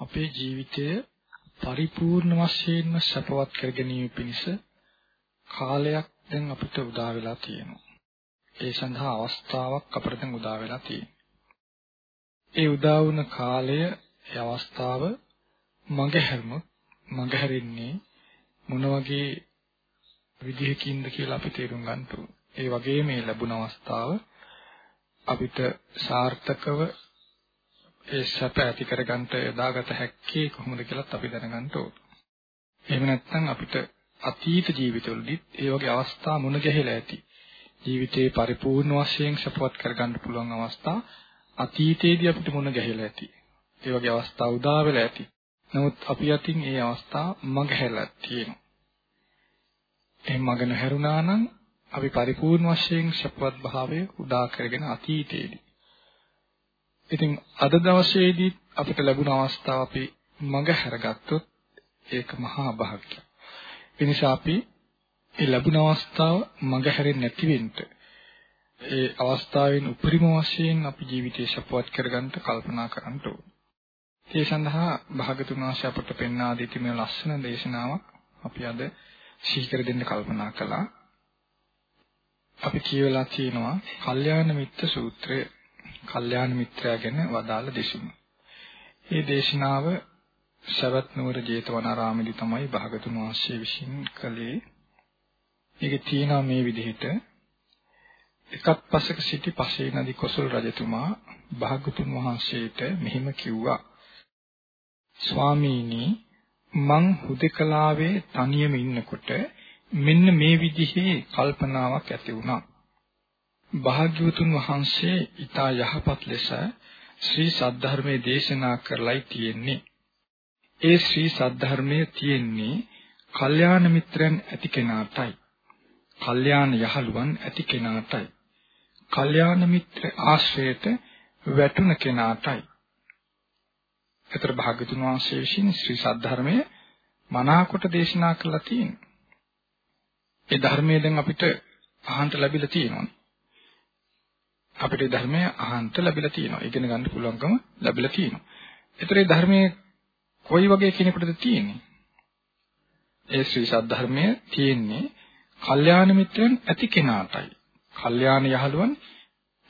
අපේ ජීවිතය පරිපූර්ණ වශයෙන්ම සපවත් කර ගැනීම පිණිස කාලයක් දැන් අපිට උදා වෙලා තියෙනවා. ඒ සඳහා අවස්ථාවක් අපිට දැන් උදා වෙලා තියෙනවා. ඒ උදා වුණ කාලය, ඒ අවස්ථාව මගහැරුණොත් මගහැරෙන්නේ මොන වගේ විදිහකින්ද කියලා අපි තේරුම් ගන්න ඕනේ. ඒ වගේම මේ ලැබුණ අවස්ථාව අපිට සාර්ථකව ඒ සැප ඇති කරගන්න යොදාගත හැක්කේ කොහොමද කියලාත් අපි දැනගන්න ඕන. එහෙම නැත්නම් අපිට අතීත ජීවිතවලදීත් ඒ වගේ අවස්ථා මුණ ගැහිලා ඇති. ජීවිතේ පරිපූර්ණ වශයෙන් සපවත් කරගන්න පුළුවන් අවස්ථා අතීතයේදී අපිට මුණ ගැහිලා ඇති. ඒ වගේ අවස්ථා උදා වෙලා ඇති. නමුත් අපි අතින් ඒ අවස්ථා මගහැරලා තියෙනවා. එහෙම මගන හැරුණා නම් අපි පරිපූර්ණ වශයෙන් සපවත් භාවය උදා කරගෙන අතීතයේදී ඉතින් අද දවසේදී අපිට ලැබුණ අවස්ථාව අපි මඟ හැරගත්තොත් ඒක මහා භාග්‍යයක්. ඒ නිසා අපි ඒ ලැබුණ අවස්ථාව මඟ හැරෙන්නේ නැති වෙන්න ඒ අවස්ථාවෙන් උපරිම වශයෙන් අපි ජීවිතය සපවත් කරගන්න කල්පනා කරන්න ඕන. ඒ සඳහා භාගතුන් වහන්සේ අපට පෙන්වා දී තිබෙන ලස්සන දේශනාවක් අපි අද සිහි කර දෙන්න කල්පනා කළා. අපි කියවලා තියෙනවා කල්යාණ මිත්‍ර සූත්‍රය කල්යාණ මිත්‍රයා ගැන වදාළ දෙසුම. මේ දේශනාව සවැත් නුවර ජේතවනාරාමේදී තමයි භාගතුන් වහන්සේ විසින් කළේ. ඒකේ තියෙනවා මේ විදිහට එකක් පසක සිටි පසේ නදී කොසල් රජතුමා භාගතුන් වහන්සේට මෙහිම කිව්වා. ස්වාමීනි මං හුදකලාවේ තනියම ඉන්නකොට මෙන්න මේ විදිහේ කල්පනාවක් ඇති වුණා. භාග්‍යවතුන් වහන්සේ ඊතා යහපත් ලෙස ශ්‍රී සද්ධර්මයේ දේශනා කරලයි තියෙන්නේ. ඒ ශ්‍රී සද්ධර්මයේ තියෙන්නේ කල්යාණ මිත්‍රයන් ඇති කෙනාටයි. කල්යාණ යහළුවන් ඇති කෙනාටයි. කල්යාණ මිත්‍ර ආශ්‍රයයට වැටුණ කෙනාටයි. ඒතර භාග්‍යතුන් වහන්සේ විසින් ශ්‍රී සද්ධර්මයේ මනාකොට දේශනා කළා තියෙනවා. ඒ ධර්මයේ දැන් අපිට අහන්න ලැබිලා තියෙනවා. අපිට ධර්මය අහන්ත ලැබිලා තියෙනවා. ඉගෙන ගන්න පුළුවන්කම ලැබිලා තියෙනවා. ඒතර මේ ධර්මයේ කොයි වගේ කෙනෙකුටද තියෙන්නේ? ඒ ශ්‍රී සද්ධර්මය තියෙන්නේ කල්යාණ මිත්‍රයන් ඇති කෙනාටයි. කල්යාණ යහළුවන්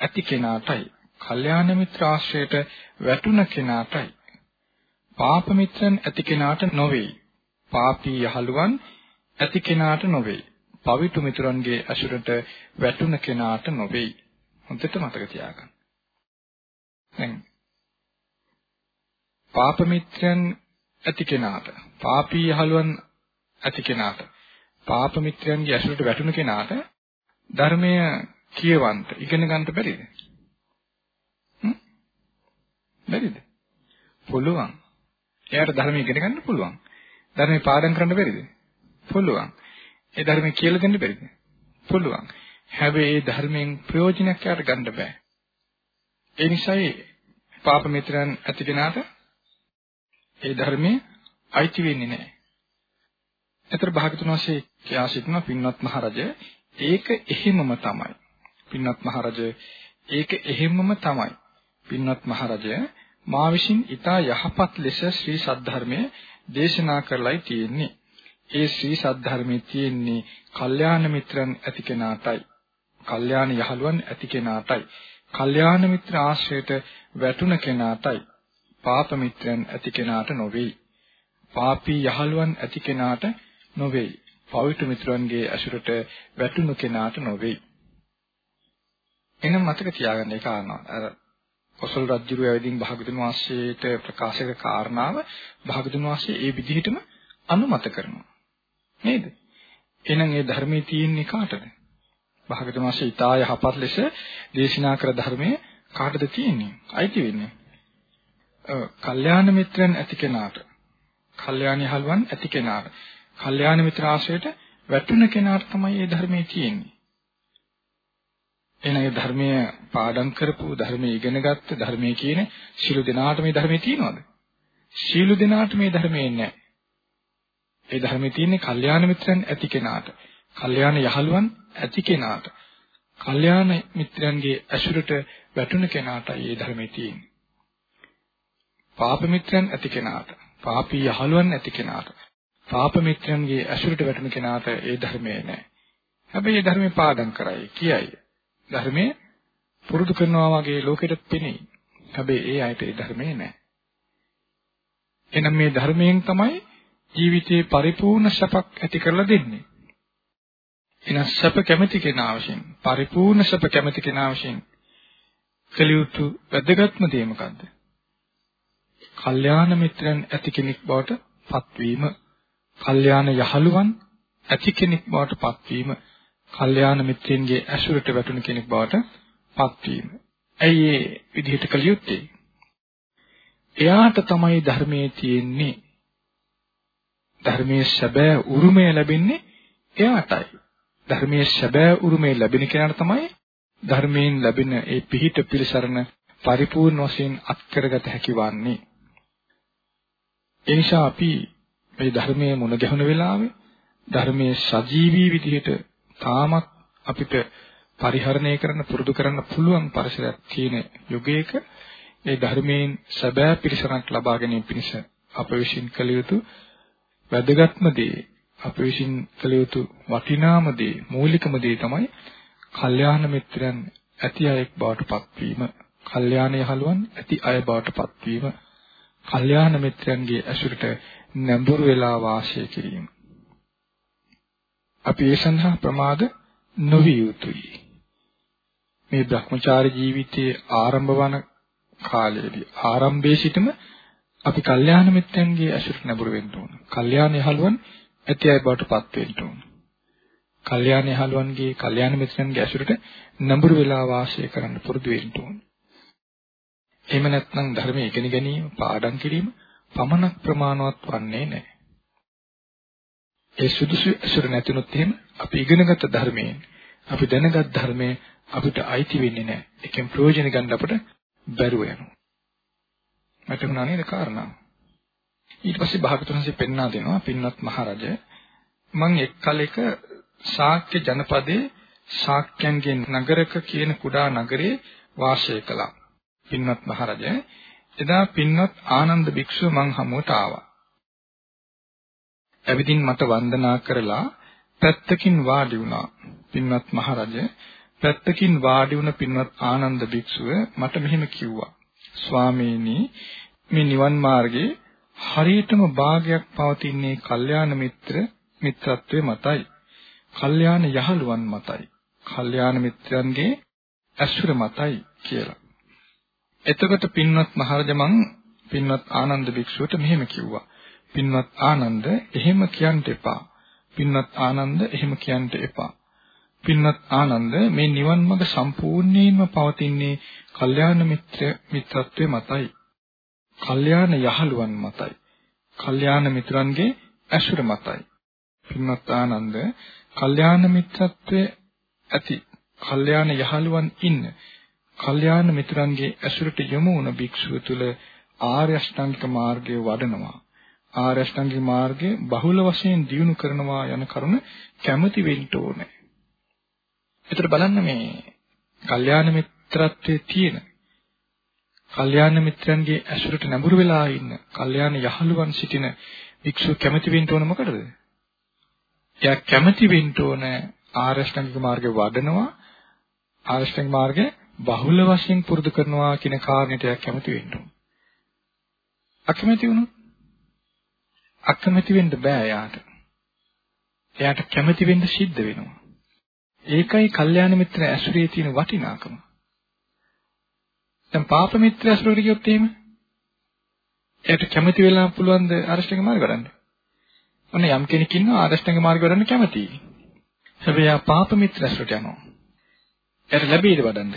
ඇති කෙනාටයි. කල්යාණ මිත්‍ර ආශ්‍රයයට වැටුණ කෙනාටයි. පාප මිත්‍රන් ඇති කෙනාට නොවේ. පාපී යහළුවන් ඇති කෙනාට නොවේ. පවිතු මිතුරන්ගේ අසුරට වැටුණ කෙනාට නොවේ. හොඳට මතක තියාගන්න. දැන් පාප මිත්‍රයන් ඇති කෙනාට, පාපී යහළුවන් ඇති කෙනාට, පාප මිත්‍රයන්ගේ ඇසුරට වැටුණු කෙනාට ධර්මය කියවන්න ඉගෙන ගන්න බැරිද? හ්ම්? බැරිද? පුළුවන්. එයාට ධර්මය ඉගෙන ගන්න පුළුවන්. ධර්මේ පාඩම් කරන්න බැරිද? පුළුවන්. ඒ ධර්මය කියලා දෙන්න බැරිද? පුළුවන්. හැබැයි ඒ ධර්මයෙන් ප්‍රයෝජනයක් යාට ගන්න බෑ. ඒ නිසායි පාප මිත්‍රයන් ඇති කෙනාට ඒ ධර්මයේ අයිති වෙන්නේ නැහැ. ඒතර භාගතුන් වහන්සේ කියා සිටින පින්වත් මහරජ ඒක එහෙමම තමයි. පින්වත් මහරජ ඒක එහෙමම තමයි. පින්වත් මහරජ මා විසින් ඊතා යහපත් ලෙස ශ්‍රී සද්ධර්මයේ දේශනා කරලයි තියෙන්නේ. ඒ ශ්‍රී සද්ධර්මයේ තියෙන්නේ කල්යාණ මිත්‍රන් ඇති කෙනාටයි. කල්යාණ යහළුවන් ඇති කෙනාටයි. කල්යාණ මිත්‍ර ආශ්‍රයයට වැටුණ කෙනාටයි. පාප මිත්‍රයන් ඇති කෙනාට නොවේයි. පාපී යහළුවන් ඇති කෙනාට නොවේයි. පවිත්‍ර මිත්‍රයන්ගේ අසුරට වැටුණු කෙනාට නොවේයි. එනම් මතක තියාගන්න ඒ කාරණා. අර කොසල් රජුගේ ඇවිදින් භාගතුන් වහන්සේට ප්‍රකාශක කාරණාව භාගතුන් වහන්සේ ඒ විදිහටම අනුමත කරනවා. නේද? එහෙනම් ඒ ධර්මයේ තියෙන්නේ කාටද? භාගතුන් වහන්සේ ඊටා යහපත් ලෙස දේශනා කර ධර්මයේ කාටද තියෙන්නේ? අයිති වෙන්නේ. ඔව්, කල්යාණ මිත්‍රයන් ඇති කෙනාට, කල්යාණ යහළුවන් ඇති කෙනාට, කල්යාණ මිත්‍ර ආශ්‍රයයට වැටුණ කෙනාට තමයි මේ ධර්මයේ තියෙන්නේ. එනගේ ධර්මයේ පාඩම් කරපු ධර්මයේ ඉගෙනගත්ත ධර්මයේ කියන ශිළු දෙනාට මේ ධර්මයේ තියෙනවද? ශිළු දෙනාට මේ ධර්මයේ නැහැ. ඒ ධර්මයේ තියෙන්නේ කල්යාණ මිත්‍රයන් ඇති කෙනාට. කල්යාණ යහළුවන් ඇති කෙනාට කල්යාණ මිත්‍රයන්ගේ ඇසුරට වැටුණ කෙනාටයි මේ ධර්මයේ තියෙන්නේ. පාප මිත්‍රයන් ඇති කෙනාට, පාපී යහළුවන් ඇති කෙනාට, පාප මිත්‍රයන්ගේ ඇසුරට වැටෙන කෙනාට ඒ ධර්මයේ නැහැ. හැබැයි ඒ ධර්මේ පාඩම් කරයි, කියයි. ධර්මයේ පුරුදු කරනවා වගේ ලෝකෙට පෙනෙයි. හැබැයි ඒ අයට ඒ ධර්මයේ නැහැ. එහෙනම් මේ ධර්මයෙන් තමයි ජීවිතේ පරිපූර්ණ සැපක් ඇති කරලා දෙන්නේ. එහෙනම් සැප කැමති කෙනා වශයෙන් පරිපූර්ණ සැප කැමති කෙනා වශයෙන් කළ යුතු වැදගත්ම දේ මොකද්ද? කල්යාණ මිත්‍රයන් ඇති කෙනෙක් බවට පත්වීම, කල්යාණ යහළුවන් ඇති කෙනෙක් බවට පත්වීම, කල්යාණ මිත්‍රයන්ගේ ඇසුරට වැටුණු කෙනෙක් බවට පත්වීම. ඇයි ඒ විදිහට කළ යුත්තේ? එයාට තමයි ධර්මයේ තියෙන්නේ. ධර්මයේ සැබෑ උරුමය ලැබෙන්නේ එයාටයි. ධර්මයේ සැබෑ උරුමය ලැබෙන කෙනාට තමයි ධර්මයෙන් ලැබෙන ඒ පිහිට පිළිසරණ පරිපූර්ණ වශයෙන් අත්කරගත හැකි වන්නේ. ඒ නිසා අපි මේ ධර්මයේ මුණ ගැහුණ වෙලාවේ ධර්මයේ සජීවී විදිහට තාමත් අපිට පරිහරණය කරන්න පුරුදු කරන්න පුළුවන් පරිසරයක් තියෙන යුගයක ඒ ධර්මයෙන් සැබෑ පිරිසරණක් ලබා ගැනීම පිණිස අප විසින් කළ යුතු වැදගත්ම දේ අප විසින් කළ යුතු වටිනාම දේ මූලිකම දේ තමයි කල්යාණ මිත්‍රයන් ඇති අයෙක් බවට පත්වීම කල්යාණ යහළුවන් ඇති අය බවට පත්වීම කල්යාණ මිත්‍රයන්ගේ ඇසුරට නැඹුරු වෙලා වාසය කිරීම. අපි ඒ සඳහා ප්‍රමාද නොවිය යුතුයි. මේ Brahmachari ජීවිතයේ ආරම්භ වන කාලයේදී ආරම්භයේ සිටම අපි කල්යාණ මිත්‍රයන්ගේ ඇසුරට නැඹුරු වෙන්න ඕන. කල්යාණ යහළුවන් ඇති අය බවට පත් වෙන්න ඕන. කල්යාණ යහළුවන්ගේ කල්යාණ මිත්‍රයන්ගේ ඇසුරට නැඹුරු වෙලා වාසය කරන්න පුරුදු වෙන්න ඕන. එහෙම නැත්නම් ධර්මයේ ඉගෙන ගැනීම, පාඩම් කිරීම පමණක් ප්‍රමාණවත් වන්නේ නැහැ. ඒ සුදුසු ඇසුර නැතිනොත් එහෙම අපි ඉගෙනගත් ධර්මයෙන්, අපි දැනගත් ධර්මයේ අපිට අයිති වෙන්නේ නැහැ. ඒකෙන් ප්‍රයෝජන ගන්න අපිට බැරුව යනවා. වැටුණා නේද කාරණා? ඊට පස්සේ භාගතුන්සේ පෙන්වා දෙනවා පින්වත් මහරජ මං එක් කලෙක ශාක්‍ය ජනපදයේ ශාක්‍යයන්ගේ නගරක කියන කුඩා නගරේ වාසය කළා. පින්වත් මහරජ එදා පින්වත් ආනන්ද භික්ෂුව මං හමුවට ආවා. ඇවිදින් මට වන්දනා කරලා පැත්තකින් වාඩි වුණා. පින්වත් මහරජ පැත්තකින් වාඩි වුණ පින්වත් ආනන්ද භික්ෂුව මට මෙහෙම කිව්වා. ස්වාමීනි මේ නිවන් මාර්ගයේ හරියටම භාගයක් පවතින්නේ කල්යාණ මිත්‍ර මිත්‍රත්වයේ මතයි. කල්යාණ යහළුවන් මතයි. කල්යාණ මිත්‍රයන්ගේ ඇසුර මතයි කියලා. එතකොට පින්වත් මහරජමන් පින්වත් ආනන්ද භික්ෂුවට මෙහෙම කිව්වා. පින්වත් ආනන්ද එහෙම කියන්න එපා. පින්වත් ආනන්ද එහෙම කියන්න එපා. පින්වත් ආනන්ද මේ නිවන් මඟ සම්පූර්ණයෙන්ම පවතින්නේ කල්යාණ මිත්‍ර මිත්‍රත්වයේ මතයි. කල්යාණ යහළුවන් මතයි. කල්යාණ මිත්‍රන්ගේ ඇසුර මතයි. පින්වත් ආනන්ද කල්යාණ මිත්‍රත්වයේ ඇති කල්යාණ යහළුවන් ඉන්න කල්යාණ මිත්‍රන්ගේ ඇසුරට යොමු වුණ භික්ෂුව තුළ ආර්ය අෂ්ටාංගික මාර්ගය වඩනවා. ආර්ය අෂ්ටාංගික මාර්ගය බහුල වශයෙන් දියුණු කරනවා යන කරුණ කැමති වෙන්න ඕනේ. ඒතර බලන්න මේ කල්යාණ මිත්‍රත්වයේ තියෙන කල්යාණ මිත්‍රයන්ගේ ඇසුරට නැඹුරු වෙලා ඉන්න කල්යාණ යහළුවන් සිටින වික්ෂු කැමති වෙන්න ඕන මොකටද? එයා කැමති වෙන්න ඕන ආරෂ්ඨංගික මාර්ගේ වඩනවා ආරෂ්ඨංගික මාර්ගේ බහුල වශයෙන් පුරුදු කරනවා කියන කාරණයට එයා කැමති වෙන්න ඕන. අකමැති වුණොත් අකමැති වෙන්න බෑ එයාට. එයාට කැමති වෙන්න සිද්ධ වෙනවා. ඒකයි කල්යාණ මිත්‍ර ඇසුරේ තියෙන වටිනාකම. දැන් පාප මිත්‍ර ඇසුරට ගියොත් එහෙම එයාට කැමති වෙලා පුළුවන් ද අරෂ්ඨංග මාර්ග වඩන්න. ඔන්න යම් කෙනෙක් ඉන්නවා අරෂ්ඨංග මාර්ග වඩන්න කැමතියි. හැබැයි ආ පාප මිත්‍ර ඇසුරට යනවා. එයාට ලැබෙයිද වඩන්න?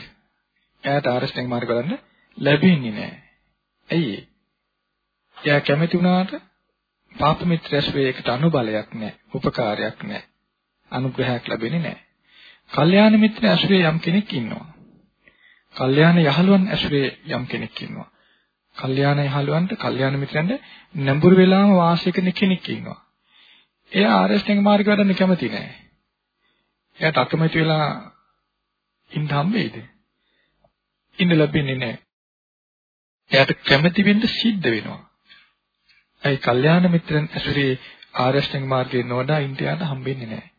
එයාට අරෂ්ඨංග මාර්ග වඩන්න ලැබෙන්නේ නැහැ. ඇයි ඒ? එයා කැමති වුණාට පාප මිත්‍ර ඇසුරේ ඒකට අනුබලයක් නැහැ, උපකාරයක් නැහැ, අනුග්‍රහයක් ලැබෙන්නේ නැහැ. කල්යාණ මිත්‍ර ඇසුරේ යම් කෙනෙක් ඉන්නවා. කල්යාණ යහළුවන් ඇසුරේ යම් කෙනෙක් ඉන්නවා. කල්යාණ යහළුවන්ට කල්යාණ මිත්‍රයන්ට නැඹුරු වෙලාම වාසය කරන කෙනෙක් ඉන්නවා. එයා ආරෂ්ඨංග මාර්ගය වඩන්න කැමති නෑ. එයාට අකමැති වෙලා ඉන්න හම්බෙයිද? ඉන්න ලැබෙන්නේ නෑ. එයාට කැමැති වෙන්න සිද්ධ වෙනවා. ඒ කල්යාණ මිත්‍රන් ඇසුරේ ආරෂ්ඨික මාර්ගයේ නොවඩා ඉන්දියාවට හම්බෙන්නේ නැහැ.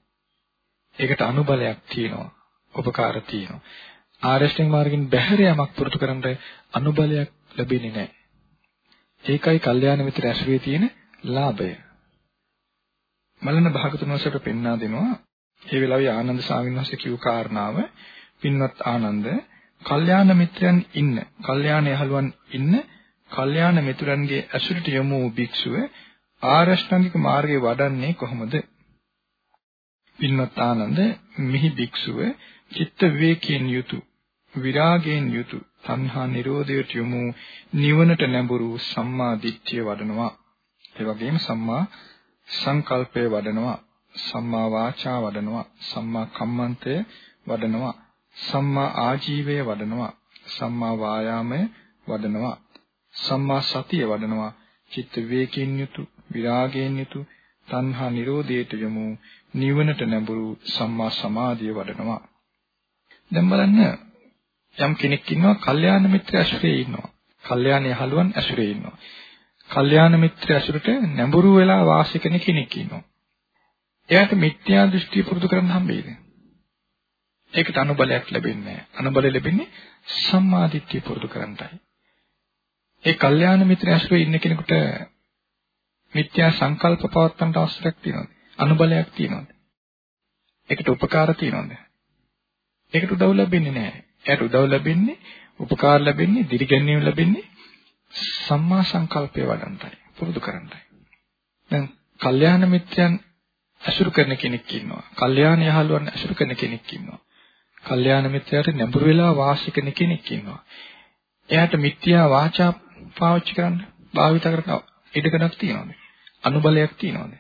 ඒකට අනුබලයක් තියෙනවා. උපකාර තියෙනවා. ආරෂ්ඨික මාර්ගින් බැහැර යමක් පුරුදු කරන්න අනුබලයක් ලැබෙන්නේ නැහැ. ඒකයි කල්යාණ මිත්‍ර ඇසුරේ තියෙන ලාභය. මලන භාගතුන් වහන්සේට පෙන්වා දෙනවා. ඒ වෙලාවේ ආනන්ද ස්වාමීන් වහන්සේ කිව් කාරණාව පින්වත් ආනන්ද කල්යාණ මිත්‍රයන් ඉන්න, කල්යාණ යහළුවන් ඉන්න, කල්යාණ මිතුරන්ගේ ඇසුරට යමු භික්ෂුව ආරෂ්ඨාංගික මාර්ගයේ වඩන්නේ කොහොමද? පින්වත් ආනන්ද මිහි භික්ෂුව චිත්ත විවේකයෙන් යුතු විරාගයෙන් යුතු සංහා නිරෝධයට යොමු නිවනට නැඹුරු සම්මා දිට්ඨිය වඩනවා. ඒ වගේම සම්මා සංකල්පය වඩනවා. සම්මා වාචා වඩනවා. සම්මා කම්මන්තය වඩනවා. සම්මා ආජීවය වඩනවා. සම්මා වායාමය වඩනවා. සම්මා සතිය වඩනවා. චිත්ත විවේකයෙන් යුතු විරාගයෙන් යුතු තණ්හා නිරෝධයට යොමු නිවනට නැඹුරු සම්මා සමාධිය වඩනවා. දැන් බලන්න යම් කෙනෙක් ඉන්නවා කල්යාණ මිත්‍ර ඇසුරේ ඉන්නවා. කල්යාණ යහළුවන් ඇසුරේ ඉන්නවා. කල්යාණ මිත්‍ර ඇසුරට නැඹුරු වෙලා වාසය කරන කෙනෙක් ඉන්නවා. එයාට මිත්‍යා දෘෂ්ටි පුරුදු කරන්න හම්බෙයිද? ඒකට අනුබලයක් ලැබෙන්නේ නැහැ. අනුබලය ලැබෙන්නේ සම්මාදිට්ඨිය පුරුදු කරන්නයි. ඒ කල්යාණ මිත්‍ර ඇසුරේ ඉන්න කෙනෙකුට මිත්‍යා සංකල්ප පවත්තන්ට අවශ්‍යයක් තියෙනවද? අනුබලයක් තියෙනවද? ඒකට උපකාර තියෙනවද? ඒකට උදව් ලැබෙන්නේ නැහැ. එයාට උදව් ලැබෙන්නේ, උපකාර ලැබෙන්නේ, දිරිගැන්වීම ලැබෙන්නේ සම්මා සංකල්පය වඩන්නයි, පුරුදු කරන්නයි. දැන් කල්යාණ මිත්‍යයන් අසුරු කරන කෙනෙක් ඉන්නවා. කල්යාණ යහළුවන් අසුරු කරන කෙනෙක් ඉන්නවා. කල්යාණ මිත්‍යාට නැඹුරු වෙලා වාසය කරන කෙනෙක් ඉන්නවා. එයාට මිත්‍යා වාචා පාවිච්චි කරන්න, භාවිත කරන ඉඩකඩක් තියෙනවද? අනුබලයක් තියෙනවද?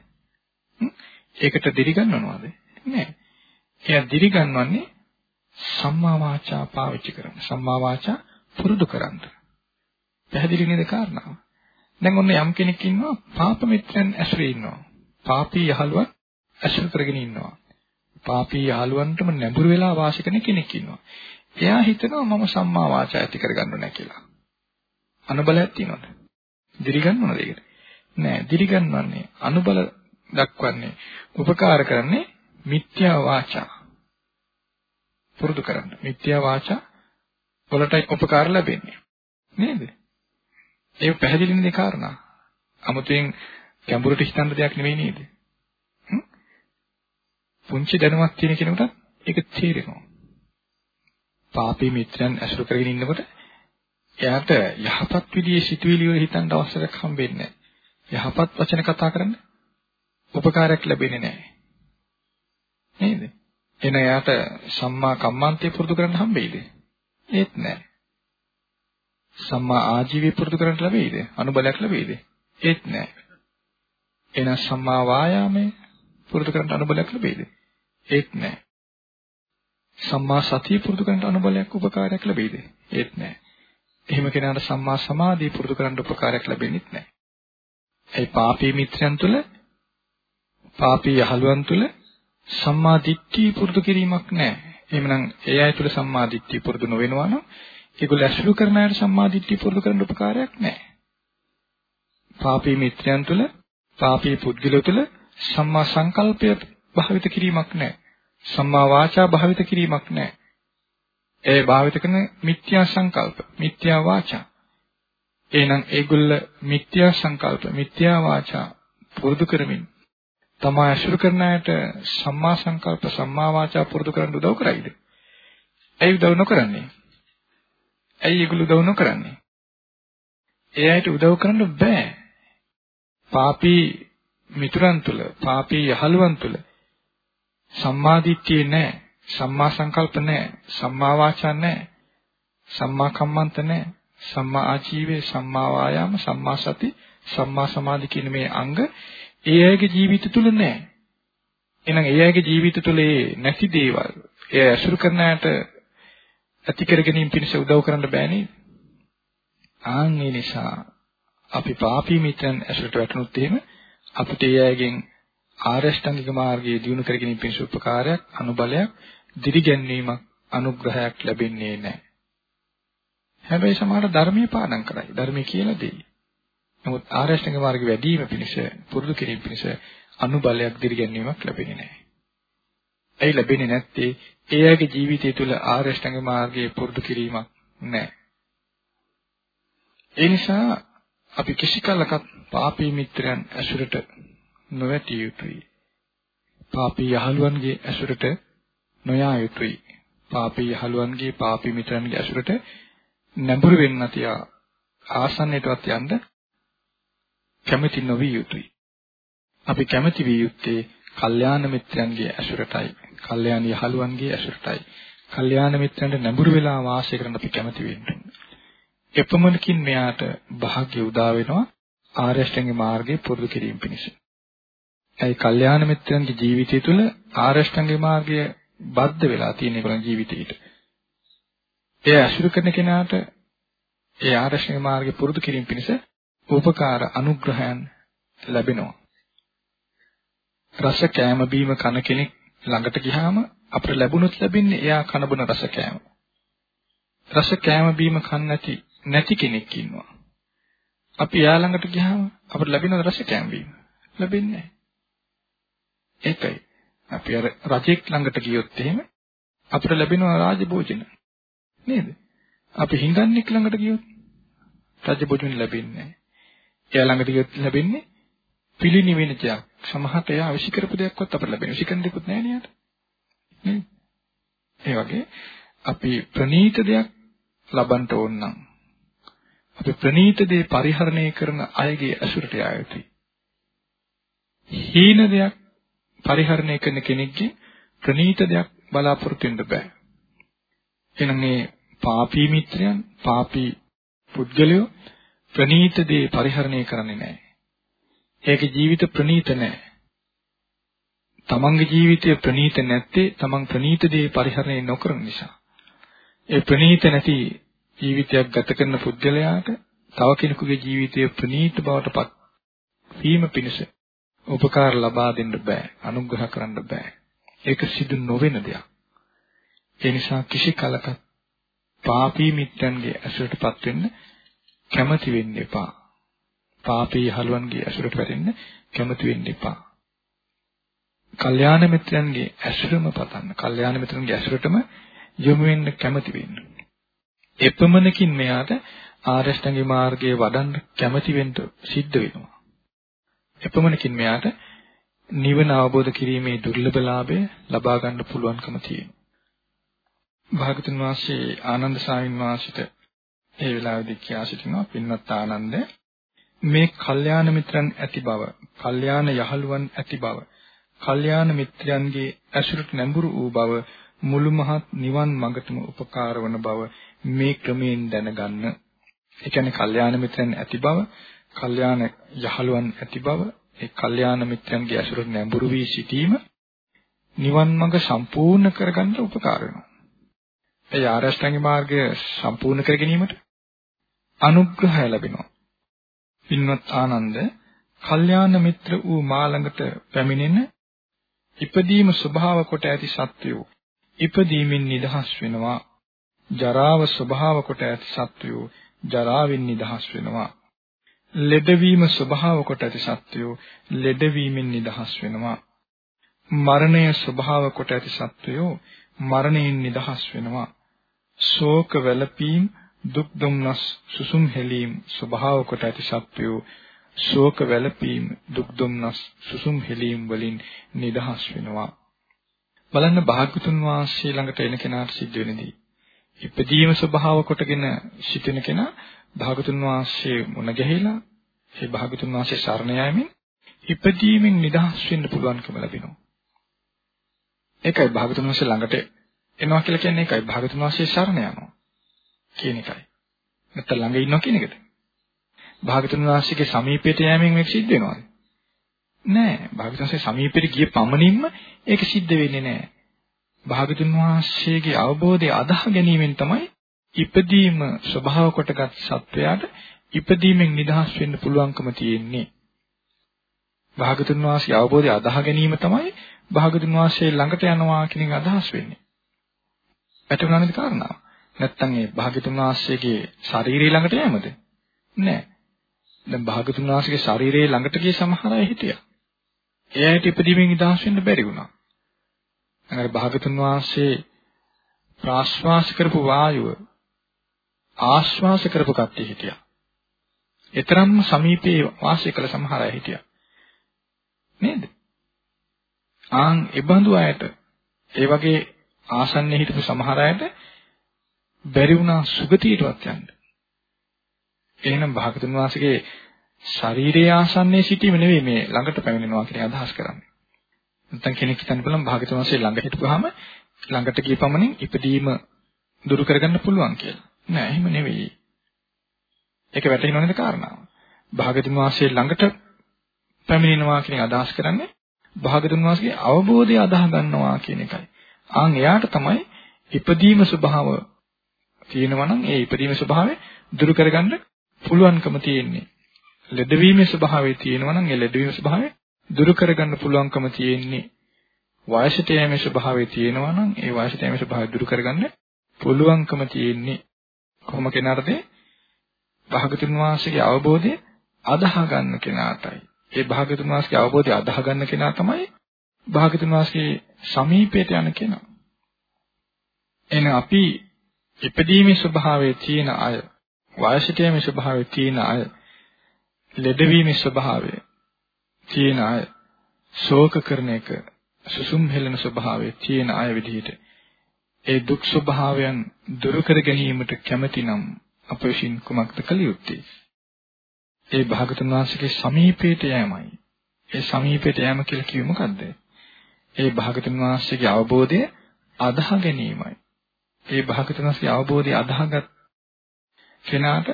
ඒකට දිරිගන්නවනවද? නෑ. එයා දිරිගන්වන්නේ සම්මා වාචා පාවිච්චි කරන්න. සම්මා වාචා පුරුදු කරන්න. පැහැදිලි නේද කාරණාව? දැන් ඔන්න යම් කෙනෙක් ඉන්නවා පාප මිත්‍රයන් ඇසුරේ ඉන්නවා. පාපී යහළුවන් ඇසුරු කරගෙන ඉන්නවා. පාපී යහළුවන්ටම නැඹුරු වෙලා වාසය කරන කෙනෙක් ඉන්නවා. එයා හිතනවා මම සම්මා වාචා ඇති කරගන්න ඕනේ කියලා. අනුබලයක් තියනවද? දිරිගන්නවද ඒකට? නෑ දිරිගන්වන්නේ අනුබල දක්වන්නේ උපකාර කරන්නේ මිත්‍යා වාචා පුරුදු කරන්න. මිත්‍යා වාචා වලටයි උපකාර ලැබෙන්නේ. නේද? ඒක පැහැදිලි නේද කාරණා? 아무තෙන් ගැඹුරට හිතන්න දෙයක් නෙවෙයි නේද? පුංචි දැනුමක් තියෙන කෙනෙකුට ඒක තේරෙනවා. පාපී මිත්‍රයන් ඇසුරු කරගෙන ඉන්නකොට එයාට යහපත් විදිහේ සිතුවිලි වල හිතන්න අවශ්‍යයක් හම්බෙන්නේ නැහැ. යහපත් වචන කතා කරන්න උපකාරයක් ලැබෙන්නේ නැහැ. නේද? එන එයාට සම්මා කම්මන්තේ පුරුදු කරන්න හම්බෙයිද? ඒත් නැහැ. සම්මා ආජීවය පුරුදු කරන්න ලැබෙයිද? අනුබලයක් ලැබෙයිද? ඒත් නැහැ. එන සම්මා වායාමයේ පුරුදු කරන්න අනුබලයක් ලැබෙයිද? ඒත් නැහැ. සම්මා සතිය පුරුදු කරන්න අනුබලයක් උපකාරයක් ලැබෙයිද? ඒත් නැහැ. එහෙම කෙනාට සම්මා සමාධිය පුරුදු කරන්න උපකාරයක් ලැබෙන්නේ නැහැ. ඒ පාපී මිත්‍රයන් තුළ පාපී යහළුවන් තුළ සම්මා දිට්ඨිය පුරුදු කිරීමක් නැහැ. එහෙමනම් ඒ අය තුළ සම්මා දිට්ඨිය පුරුදු නොවෙනවා නම් ඒගොල්ලෝ ඇසුරු කරන අයට සම්මා දිට්ඨිය පුරුදු කරන්න උපකාරයක් නැහැ. පාපී මිත්‍රයන් තුළ පාපී පුද්ගලයෝ තුළ සම්මා සංකල්පය භාවිත කිරීමක් නැහැ. සම්මා වාචා භාවිත කිරීමක් නැහැ. ඒ භාවිත කරන මිත්‍යා සංකල්ප, මිත්‍යා වාචා. එහෙනම් ඒගොල්ල මිත්‍යා සංකල්ප, මිත්‍යා වාචා පුරුදු කරමින් තමා අසුරු කරන අයට සම්මා සංකල්ප, සම්මා වාචා පුරුදු කරන්න උදව් කරයිද? ඇයි උදව් නොකරන්නේ? ඇයි ඒගොල්ලෝ උදව් නොකරන්නේ? ඒ අයට උදව් කරන්න බෑ. පාපී මිතුරන් තුල, පාපී යහළුවන් තුල සම්මාදිට්ඨිය නැහැ. සම්මා සංකල්ප නැහැ. සම්මා වාචා නැහැ. සම්මා කම්මන්ත නැහැ. සම්මා ආජීවයේ සම්මා වායාම සම්මා සති සම්මා සමාධි කියන මේ අංග ඒ අයගේ ජීවිත තුල නැහැ. එහෙනම් ඒ අයගේ ජීවිත තුල නැති දේවල් ඒ අසුරු කරන අයට ඇති කර ගැනීම පිණිස උදව් කරන්න බෑනේ. ආන් ඒ නිසා අපි පාපී මිත්‍රන් ඇසුරට වැටුනොත් එහෙම අපිට ඒ අයගෙන් ආරෂ්ඨාංගික මාර්ගයේ දියුණු කර ගැනීම පිණිස උපකාරයක් අනුබලයක් දිරිගැන්වීමක් අනුග්‍රහයක් ලැබෙන්නේ නැහැ. හැබැයි සමහර ධර්මයේ පාඩම් කරයි. ධර්මයේ කියලා දෙයි. නමුත් ආරෂ්ඨංග මාර්ගේ වැඩිම පිණිස පුරුදු කිරීම පිණිස අනුබලයක් දිරිගැන්වීමක් ලැබෙන්නේ නැහැ. ඒ ලැබෙන්නේ නැත්තේ ඒ අයගේ ජීවිතය තුළ ආරෂ්ඨංග මාර්ගයේ පුරුදු කිරීමක් නැහැ. ඒ නිසා අපි කිසි කලකට පාපී මිත්‍රයන් ඇසුරට නොවැටිය යුතුයි. පාපී යහළුවන්ගේ ඇසුරට නොයා යුතුයි. පාපී යහළුවන්ගේ පාපී මිත්‍රයන්ගේ ඇසුරට නැඹුරු වෙන්න තියා ආසන්නයටවත් යන්න කැමති නොවිය යුතුයි. අපි කැමති විය යුත්තේ කල්යාණ මිත්‍රයන්ගේ ඇසුරටයි. කල්යාණ යහළුවන්ගේ ඇසුරටයි. කල්යාණ මිත්‍රයන්ට නැඹුරු වෙලා වාසය කරන්න අපි කැමති වෙන්නේ. එපමණකින් මෙයාට භාග්‍ය උදා වෙනවා ආරෂ්ඨංගේ මාර්ගයේ පුරුදු කිරීම පිණිස. ඒ කල්යාණ මිත්‍රයන්ගේ ජීවිතය තුළ ආරෂ්ඨංගේ මාර්ගය බද්ධ වෙලා තියෙන ඒගොල්ලන් ජීවිතේට. ඒ අසුරු කරන කෙනාට ඒ ආරෂ්ඨංගේ මාර්ගය පුරුදු කිරීම පිණිස උපකාර අනුග්‍රහයන් ලැබෙනවා. රස කෑම බීම කන කෙනෙක් ළඟට ගියාම අපිට ලැබුණොත් ලැබෙන්නේ එයා කන බොන රස කෑම. රස කෑම බීම කන්න නැති නැති කෙනෙක් ඉන්නවා. අපි එයා ළඟට ගියාම අපිට ලැබෙන රස කෑම බීම ලැබෙන්නේ නැහැ. ඒකයි. අපි අර රජෙක් ළඟට ගියොත් එහෙම අපිට ලැබෙනවා රාජ භෝජන. නේද? අපි හිඟන්නෙක් ළඟට ගියොත් රාජ භෝජන ලැබෙන්නේ නැහැ. එයා ළඟට ගියොත් ලැබෙන්නේ පිළිනිවෙන දෙයක්. සමහරට එයා අවිෂි කරපු දෙයක්වත් අපිට ලැබෙන්නේ. විෂි කරන දෙයක්වත් නැහැ නේද? නේද? ඒ වගේ අපි ප්‍රනීත දෙයක් ලබන්න ඕන නම් අපි ප්‍රනීත දේ පරිහරණය කරන අයගේ ඇසුරට යා යුතුයි. හීන දෙයක් පරිහරණය කරන කෙනෙක්ගේ ප්‍රනීත දෙයක් බලාපොරොත්තු වෙන්න බෑ. එහෙනම් මේ පාපී මිත්‍රයන්, පාපී පුද්ගලයෝ ප්‍රනීත දේ පරිහරණය කරන්නේ නැහැ. ඒකේ ජීවිත ප්‍රනීත නැහැ. තමන්ගේ ජීවිතය ප්‍රනීත නැත්තේ තමන් ප්‍රනීත දේ පරිහරණය නොකරන නිසා. ඒ ප්‍රනීත නැති ජීවිතයක් ගත කරන පුද්ගලයාට තව කෙනෙකුගේ ජීවිතය ප්‍රනීත බවට පත් වීම පිණිස උපකාර ලබා දෙන්න බෑ අනුග්‍රහ කරන්න බෑ ඒක සිදු නොවන දෙයක් ඒ නිසා කිසි කලක පාපී මිත්‍රන්ගේ ඇසුරටපත් වෙන්න කැමති වෙන්න එපා පාපී හලුවන්ගේ ඇසුරට වැටෙන්න කැමති වෙන්න එපා කල්යාණ මිත්‍රයන්ගේ ඇසුරම පතන්න කල්යාණ මිත්‍රන්ගේ ඇසුරටම යොමු වෙන්න කැමති වෙන්න එපමණකින් මෙයාට ආරෂ්ඨංගි මාර්ගයේ වඩන්න කැමති වෙන්න සිද්ධ වෙනවා. එපමණකින් මෙයාට නිවන අවබෝධ කිරීමේ දුර්ලභලාභය ලබා ගන්න පුළුවන්කම තියෙනවා. භාගතුන් වහන්සේ ආනන්ද සාමින් වහන්සේට ඒ වෙලාවේදී කියා සිටිනවා පින්වත් ආනන්ද මේ කල්යාණ මිත්‍රන් ඇති බව, කල්යාණ යහළුවන් ඇති බව, කල්යාණ මිත්‍රයන්ගේ ඇසුරට නැඹුරු වූ බව මුළු මහත් නිවන් මඟටම උපකාර වන බව මේ ක්‍රමයෙන් දැනගන්න. ඒ කියන්නේ කල්යාණ මිත්‍රයන් ඇති බව, කල්යාණ යහළුවන් ඇති බව, ඒ කල්යාණ මිත්‍රයන්ගේ ඇසුරට නැඹුරු වී සිටීම නිවන් මඟ සම්පූර්ණ කරගන්න උපකාර වෙනවා. ඒ ආරෂ්ඨාංග මාර්ගය සම්පූර්ණ කර ගැනීමට අනුග්‍රහය ලැබෙනවා. පින්වත් ආනන්ද, කල්යාණ මිත්‍ර වූ මා ළඟට පැමිණෙන ඉපදීම ස්වභාව කොට ඇති සත්වයෝ ඉපදීමෙන් නිදහස් වෙනවා ජරාව ස්වභාව කොට ඇති සත්වයෝ ජරාවෙන් නිදහස් වෙනවා. ලෙඩවීම ස්වභාව කොට ඇති සත්වයෝ ලෙඩවීමෙන් නිදහස් වෙනවා. මරණය ස්වභාව කොට ඇති සත්වයෝ මරණයෙන් නිදහස් වෙනවා. ශෝක වැළපීම් දුක් දුම්නස් සුසුම් හැලීම් ස්වභාව කොට ඇති සත්වයෝ ශෝක වැළපීම් දුක් දුම්නස් සුසුම් හැලීම් වලින් නිදහස් වෙනවා. බලන්න භාග්‍යතුන් වහන්සේ ළඟට එන කෙනාට සිද්ධ වෙනදී ඉපදීම ස්වභාව කොටගෙන සිටින කෙනා භාගතුන් වහන්සේ මුණ ගැහිලා ඒ භාගතුන් වහන්සේ සරණ යෑමෙන් ඉපදීමෙන් නිදහස් වෙන්න පුළුවන්කම ලැබෙනවා. ඒකයි භාගතුන් වහන්සේ ළඟට එනවා කියලා කියන්නේ ඒකයි භාගතුන් වහන්සේ සරණ යනවා කියන එකයි. නැත්නම් ළඟ ඉන්නවා කියන එකද? භාගතුන් වහන්සේගේ සමීපයට යෑමෙන් මේක සිද්ධ වෙනවද? නෑ. භාගතුන් වහන්සේ සමීපයට ගිය පමණින්ම ඒක සිද්ධ වෙන්නේ නෑ. භාගතුන් වහන්සේගේ අවබෝධය අදාහ ගැනීමෙන් තමයි ඉපදීම ස්වභාව කොටගත් සත්වයාට ඉපදීමෙන් නිදහස් වෙන්න පුළුවන්කම තියෙන්නේ. භාගතුන් වහන්සේ අවබෝධය අදාහ ගැනීම තමයි භාගතුන් වහන්සේ ළඟට යනවා කියන එක අදහස් වෙන්නේ. පැටවුණානේද කාරණාව? නැත්තම් ඒ භාග්‍යතුන් වහන්සේගේ ශරීරය ළඟට යෑමද? නෑ. දැන් භාග්‍යතුන් වහන්සේගේ ශරීරයේ ළඟට ගිය සමහර අය හිටියා. ඒ අයට ඉපදීමෙන් නිදහස් වෙන්න බැරි වුණා. අර භාග්‍යතුන් වහන්සේ ප්‍රාශ්වාස කරපු වායුව ආශ්වාස කරපු කට්ටිය හිටියා. ඒතරම්ම සමීපයේ වාසය කළ සමහර අය හිටියා. නේද? ආන් ඒබඳු අයට ඒ වගේ ආසන්නයේ හිටපු සමහර අයට බැරි වුණා සුගතියටවත් යන්න. එහෙනම් භාගතුන් වහන්සේගේ ශරීරයේ ආසන්නයේ සිටීම නෙවෙයි මේ ළඟට පැමිණෙනවා කියන අදහස් කරන්නේ. නැත්නම් කෙනෙක් හිතන්න පුළුවන් භාගතුන් වහන්සේ ළඟ හිටපුවාම ළඟට ගිය පමණින් ඉපදීම දුරු කරගන්න පුළුවන් කියලා. නෑ එහෙම නෙවෙයි. ඒක වැටහෙනව නේද කාරණාව. භාගතුන් වහන්සේ ළඟට පැමිණෙනවා කියන අදහස් කරන්නේ භාගතුන් වහන්සේගේ අවබෝධය අදාහ ගන්නවා කියන එකයි. ආන් එයාට තමයි ඉපදීම ස්වභාව තියෙනවා නම් ඒ ඉපදීම ස්වභාවය දුරු කරගන්න පුළුවන්කම තියෙන්නේ. ලෙඩවීමේ ස්වභාවය තියෙනවා නම් ඒ ලෙඩවීම ස්වභාවය දුරු කරගන්න පුළුවන්කම තියෙන්නේ. වයසට යෑමේ ස්වභාවය තියෙනවා නම් ඒ වයසට යෑමේ ස්වභාවය දුරු කරගන්න පුළුවන්කම තියෙන්නේ. කොහොම කෙනාටද? භාගතුන් වහන්සේගේ අවබෝධය අදාහ ගන්න කෙනාටයි. ඒ භාගතුන් වහන්සේගේ අවබෝධය අදාහ ගන්න කෙනා තමයි භාගතුන් වහන්සේගේ සමීපයට යන කෙනා. එන අපි ඉපදීමේ ස්වභාවයේ තියෙන අය, වයසට යෑමේ ස්වභාවයේ තියෙන අය, ලෙඩවීමේ ස්වභාවය තියෙන අය, ශෝක කරන එක, සුසුම් හෙළන ස්වභාවයේ තියෙන අය විදිහට ඒ දුක් ස්වභාවයන් දුරු කර ගැනීමට කැමැතිනම් අප විසින් කුමක්ද කළ යුත්තේ? ඒ භාගතුන් වහන්සේගේ සමීපයට යෑමයි. ඒ සමීපයට යෑම කියලා කිව්වෙ මොකද්ද? ඒ භාගතුන් වහන්සේගේ අවබෝධය අදාහ ගැනීමයි. ඒ භාගතුන් වහන්සේගේ අවබෝධය අදාහගත් කෙනාට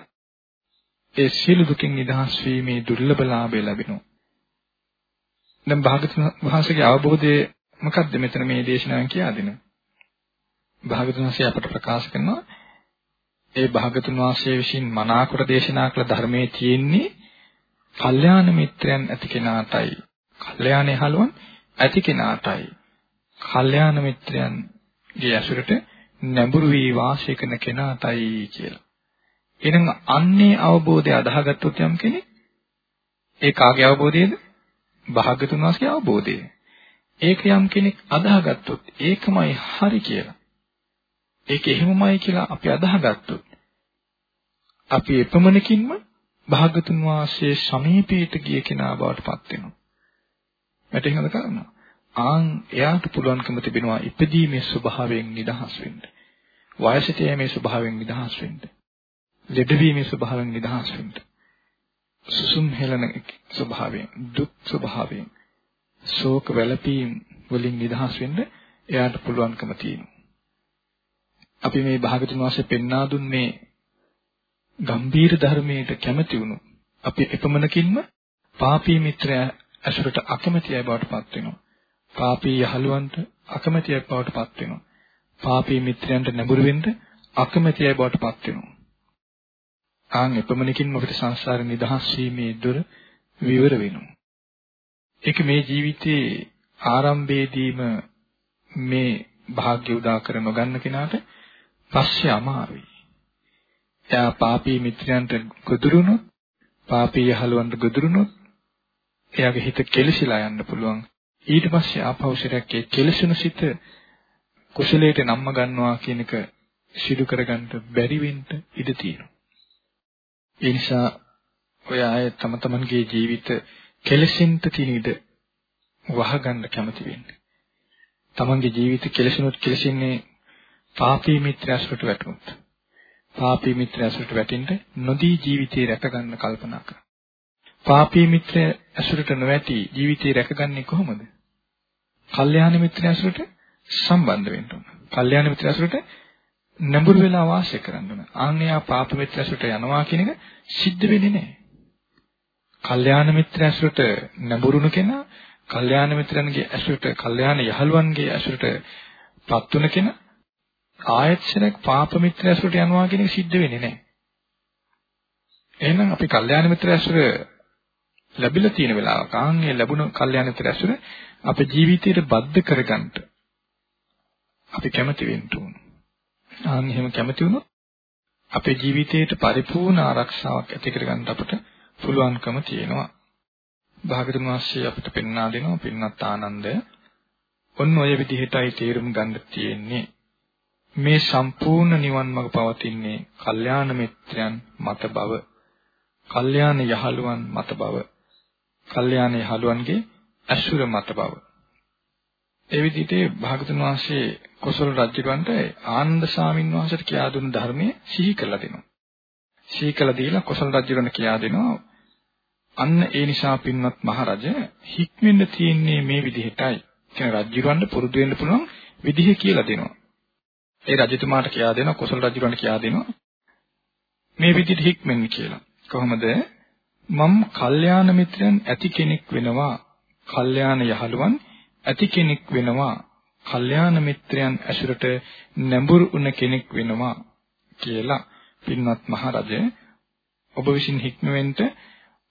ඒ සියලු දුකින් නිදහස් වීමේ දුර්ලභලාභය ලැබෙනවා. දැන් භාගතුන් වහන්සේගේ අවබෝධය මොකද්ද මෙතන මේ දේශනාවෙන් කියා දෙන්නේ? භාගතුන් වහන්සේ අපට ප්‍රකාශ කරනවා ඒ භාගතුන් වහන්සේ විසින් මනාකොට දේශනා කළ ධර්මයේ තියෙන්නේ කල්යාණ මිත්‍රයන් ඇති කෙනාටයි. කල්යාණේ හලුවන් ඇති කෙනාටයි. කල්යාණ මිත්‍රයන්ගේ ඇසුරට නැඹුරු වී වාසය කරන කෙනාටයි කියලා. එහෙනම් අන්නේ අවබෝධය අදාහගත්තොත් යම් කෙනෙක් ඒ කාගේ අවබෝධයද? භාගතුන් වහන්සේගේ අවබෝධය. ඒක යම් කෙනෙක් අදාහගත්තොත් ඒකමයි හරි කියලා. ඒක එහෙමමයි කියලා අපි අදාහගත්තොත් අපි එපමණකින්ම භාගතුන් වහන්සේ සමීපයට ගිය කෙනා බවට පත් වෙනවා. වැටහෙනවද කරනවා? ආන් එයාට පුළුවන්කම තිබෙනවා ඉපදීමේ ස්වභාවයෙන් නිදහස් වෙන්න. වයසට යෑමේ ස්වභාවයෙන් නිදහස් වෙන්න. ලෙඩවීමේ ස්වභාවයෙන් නිදහස් වෙන්න. සුසුම් හෙලන ස්වභාවයෙන්, දුක් ස්වභාවයෙන්, ශෝක වැළපීම් වලින් නිදහස් වෙන්න එයාට පුළුවන්කම තියෙනවා. අපි මේ භාගතුන් වහන්සේ පෙන්වා දුන්නේ ගම්බීර ධර්මයට කැමති වුණු අපි එපමණකින්ම පාපී මිත්‍රය ඇසුරට අකමැති අය බවට පත් වෙනවා. පාපී යහළුවන්ට අකමැති අය බවට පත් වෙනවා. පාපී මිත්‍රයන්ට නැඹුරු වෙන්න අකමැති අය බවට පත් වෙනවා. ආන් එපමණකින්ම අපිට සංසාර නිදහස් වීමේ දුර විවර වෙනවා. ඒක මේ ජීවිතයේ ආරම්භයේදීම මේ වාග්ය උදා කර නොගන්න කෙනාට පස්සේ අමාරුයි. එයා පාපී මිත්‍රයන්ට ගොදුරුනොත්, පාපී යහළුවන්ට ගොදුරුනොත්, එයාගේ හිත කෙලසිලා යන්න පුළුවන්. ඊට පස්සේ ආපහු සිරක්කේ කෙලසුණු සිත කුසලයට නම්ම ගන්නවා කියන එක සිදු කරගන්න බැරි වෙන්න ඉඩ තියෙනවා. ඒ නිසා ඔය අය තම තමන්ගේ ජීවිත කෙලසින්ට තියෙන ඉඩ වහගන්න කැමති වෙන්නේ. තමන්ගේ ජීවිත කෙලසුණොත් කෙලසින්නේ පාපී මිත්‍රයස්වට වැටුනොත් පාපී මිත්‍රයස්වට වැටෙන්න නොදී ජීවිතේ රැකගන්න කල්පනා කරනවා. පාපී මිත්‍රය ඇසුරට නොවැටි ජීවිතේ රැකගන්නේ කොහොමද? කල්යාණ මිත්‍රය ඇසුරට සම්බන්ධ වෙන්න ඕන. කල්යාණ මිත්‍රය ඇසුරට නැඹුරු වෙලා වාසය කරන්න ඕන. ආන්‍යයා පාප මිත්‍ර ඇසුරට යනවා කියන එක සිද්ධ වෙන්නේ නැහැ. කල්යාණ මිත්‍ර ඇසුරට නැඹුරුණු කෙනා, කල්යාණ මිත්‍රන්ගේ ඇසුරට, කල්යාණ යහළුවන්ගේ ඇසුරට පත් වුණ කෙනා ආයත්සරයක් පාප මිත්‍ර ඇසුරට යනවා කියන එක සිද්ධ වෙන්නේ නැහැ. එහෙනම් අපි කල්යාණ මිත්‍ර ඇසුර ලැබිලා තියෙන වෙලාවක ආන්ගේ ලැබුණ කල්යාණ මිත්‍ර ඇසුර අපේ ජීවිතයට බද්ධ කරගන්න අපි කැමති වෙන්න ඕන. ආන් එහෙම කැමති වුණොත් අපේ ජීවිතයට පරිපූර්ණ ආරක්ෂාවක් ඇති කරගන්න අපට පුළුවන්කම තියෙනවා. භාගතුන් වහන්සේ අපිට පෙන්වා දෙනවා පින්වත් ආනන්දය. ඔන්න ඔය විදිහටයි තේරුම් ගන්න තියෙන්නේ. මේ සම්පූර්ණ නිවන් මඟ පවතින්නේ කල්යාණ මිත්‍රයන් මත බව. කල්යාණ යහළුවන් මත බව. කල්යාණ යහළුවන්ගේ ඇසුර මත බව. ඒ විදිහට භාගතුන් වහන්සේ කොසල් රජුගන්ට ආනන්ද ස්වාමීන් වහන්සේට කියා දුන්න ධර්මයේ සිහි කළා දෙනවා. සිහි කළා දීලා කොසල් රජුගන්ට කියා දෙනවා අන්න ඒ නිසා පින්වත් මහරජ හික්මෙන්න තියෙන්නේ මේ විදිහටයි. කියන රජුගන්ට පුරුදු වෙන්න පුළුවන් විදිහ කියලා දෙනවා. ඒ රජතුමාට කියා දෙනවා කොසල් රජුගන්ට කියා දෙනවා මේ විදිහට හික්මෙන්න කියලා. කොහොමද? මම කල්යාණ මිත්‍රයන් ඇති කෙනෙක් වෙනවා. කල්යාණ යහළුවන් ඇති කෙනෙක් වෙනවා. කල්යාණ මිත්‍රයන් ඇසුරට නැඹුරු වුණ කෙනෙක් වෙනවා කියලා පින්වත් මහරජ ඔබ විසින් හික්මවෙන්න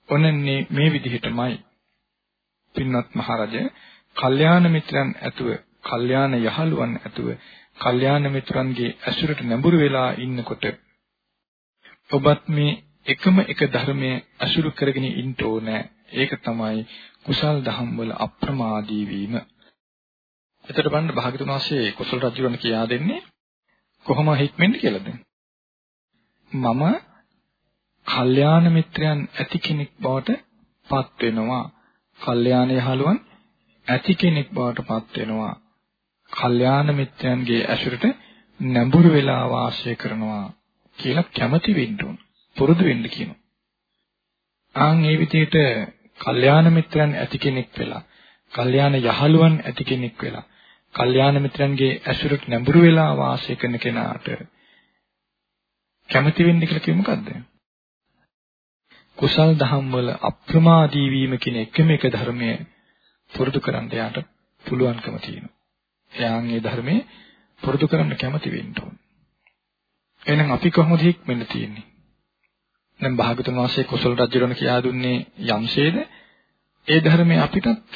ඔනන්නේ මේ විදිහටමයි පින්වත් මහරජ කල්යාණ මිත්‍රයන් ඇතුව කල්යාණ යහළුවන් ඇතුව කල්යාණ මිත්‍රන්ගේ ඇසුරට නැඹුරු වෙලා ඉන්නකොට ඔබත් මේ එකම එක ධර්මයේ අසුරු කරගෙන ඉන්න ඕනේ. ඒක තමයි කුසල් දහම් වල අප්‍රමාදී වීම. එතකොට බලන්න භාගතුන් වහන්සේ කුසල රජුන් කියා දෙන්නේ කොහොම හික්මෙන්ද කියලාද? මම කල්යාණ මිත්‍රයන් ඇති කෙනෙක් බවට පත් වෙනවා. කල්යාණ යහළුවන් ඇති කෙනෙක් බවට පත් වෙනවා. කල්යාණ මිත්‍රයන්ගේ ඇසුරට නැඹුරු වෙලා වාසය කරනවා කියලා කැමති වෙන්න ඕන. පුරුදු වෙන්න කියනවා. ආන් මේ විදිහට කල්යාණ මිත්‍රයන් ඇති කෙනෙක් වෙලා, කල්යාණ යහළුවන් ඇති කෙනෙක් වෙලා, කල්යාණ මිත්‍රයන්ගේ ඇසුරට නැඹුරු වෙලා වාසය කරන කෙනාට කැමති වෙන්න කියලා කිව්ව මොකද්ද? කුසල් දහම් වල අප්‍රමාදී වීම කියන එකම එක ධර්මයේ පුරුදු කරන්න යාට පුළුවන්කම තියෙනවා. එයාන් මේ ධර්මයේ පුරුදු කරන්න කැමති වෙන්න ඕන. එහෙනම් අපි කොහොමද හික්මෙන්න තියෙන්නේ? දැන් භාගතුන් වහන්සේ කුසල රජුරණ කියා දුන්නේ යම්සේද ඒ ධර්මය අපිටත්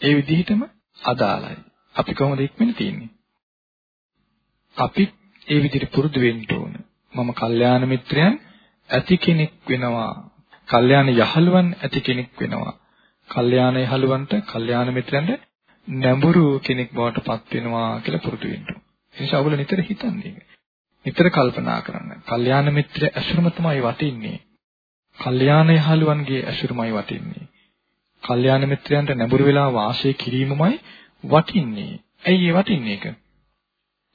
ඒ විදිහටම අදාළයි. අපි කොහොමද ඉක්මන තියෙන්නේ? අපි ඒ විදිහට පුරුදු වෙන්න ඕන. මම කල්යාණ මිත්‍රයන් ඇති කෙනෙක් වෙනවා. කල්යාණ යහළුවන් ඇති කෙනෙක් වෙනවා. කල්යාණ යහළුවන්ට කල්යාණ මිත්‍රයන්ට නැඹුරු කෙනෙක් බවට පත් වෙනවා කියලා පුරුදු වෙන්න ඕන. ඒ නිසා ඔයගොල්ලෝ නිතර හිතන්නේ. නිතර කල්පනා කරන්න. කල්යාණ මිත්‍ර ඇසුරම තමයි වටින්නේ. කල්යාණ යහළුවන්ගේ ඇසුරමයි වටින්නේ. කල්යාණ මිත්‍රයන්ට නැඹුරු වෙලා වාසය කිරීමමයි වටින්නේ. ඇයි ඒ වටින්නේ ඒක?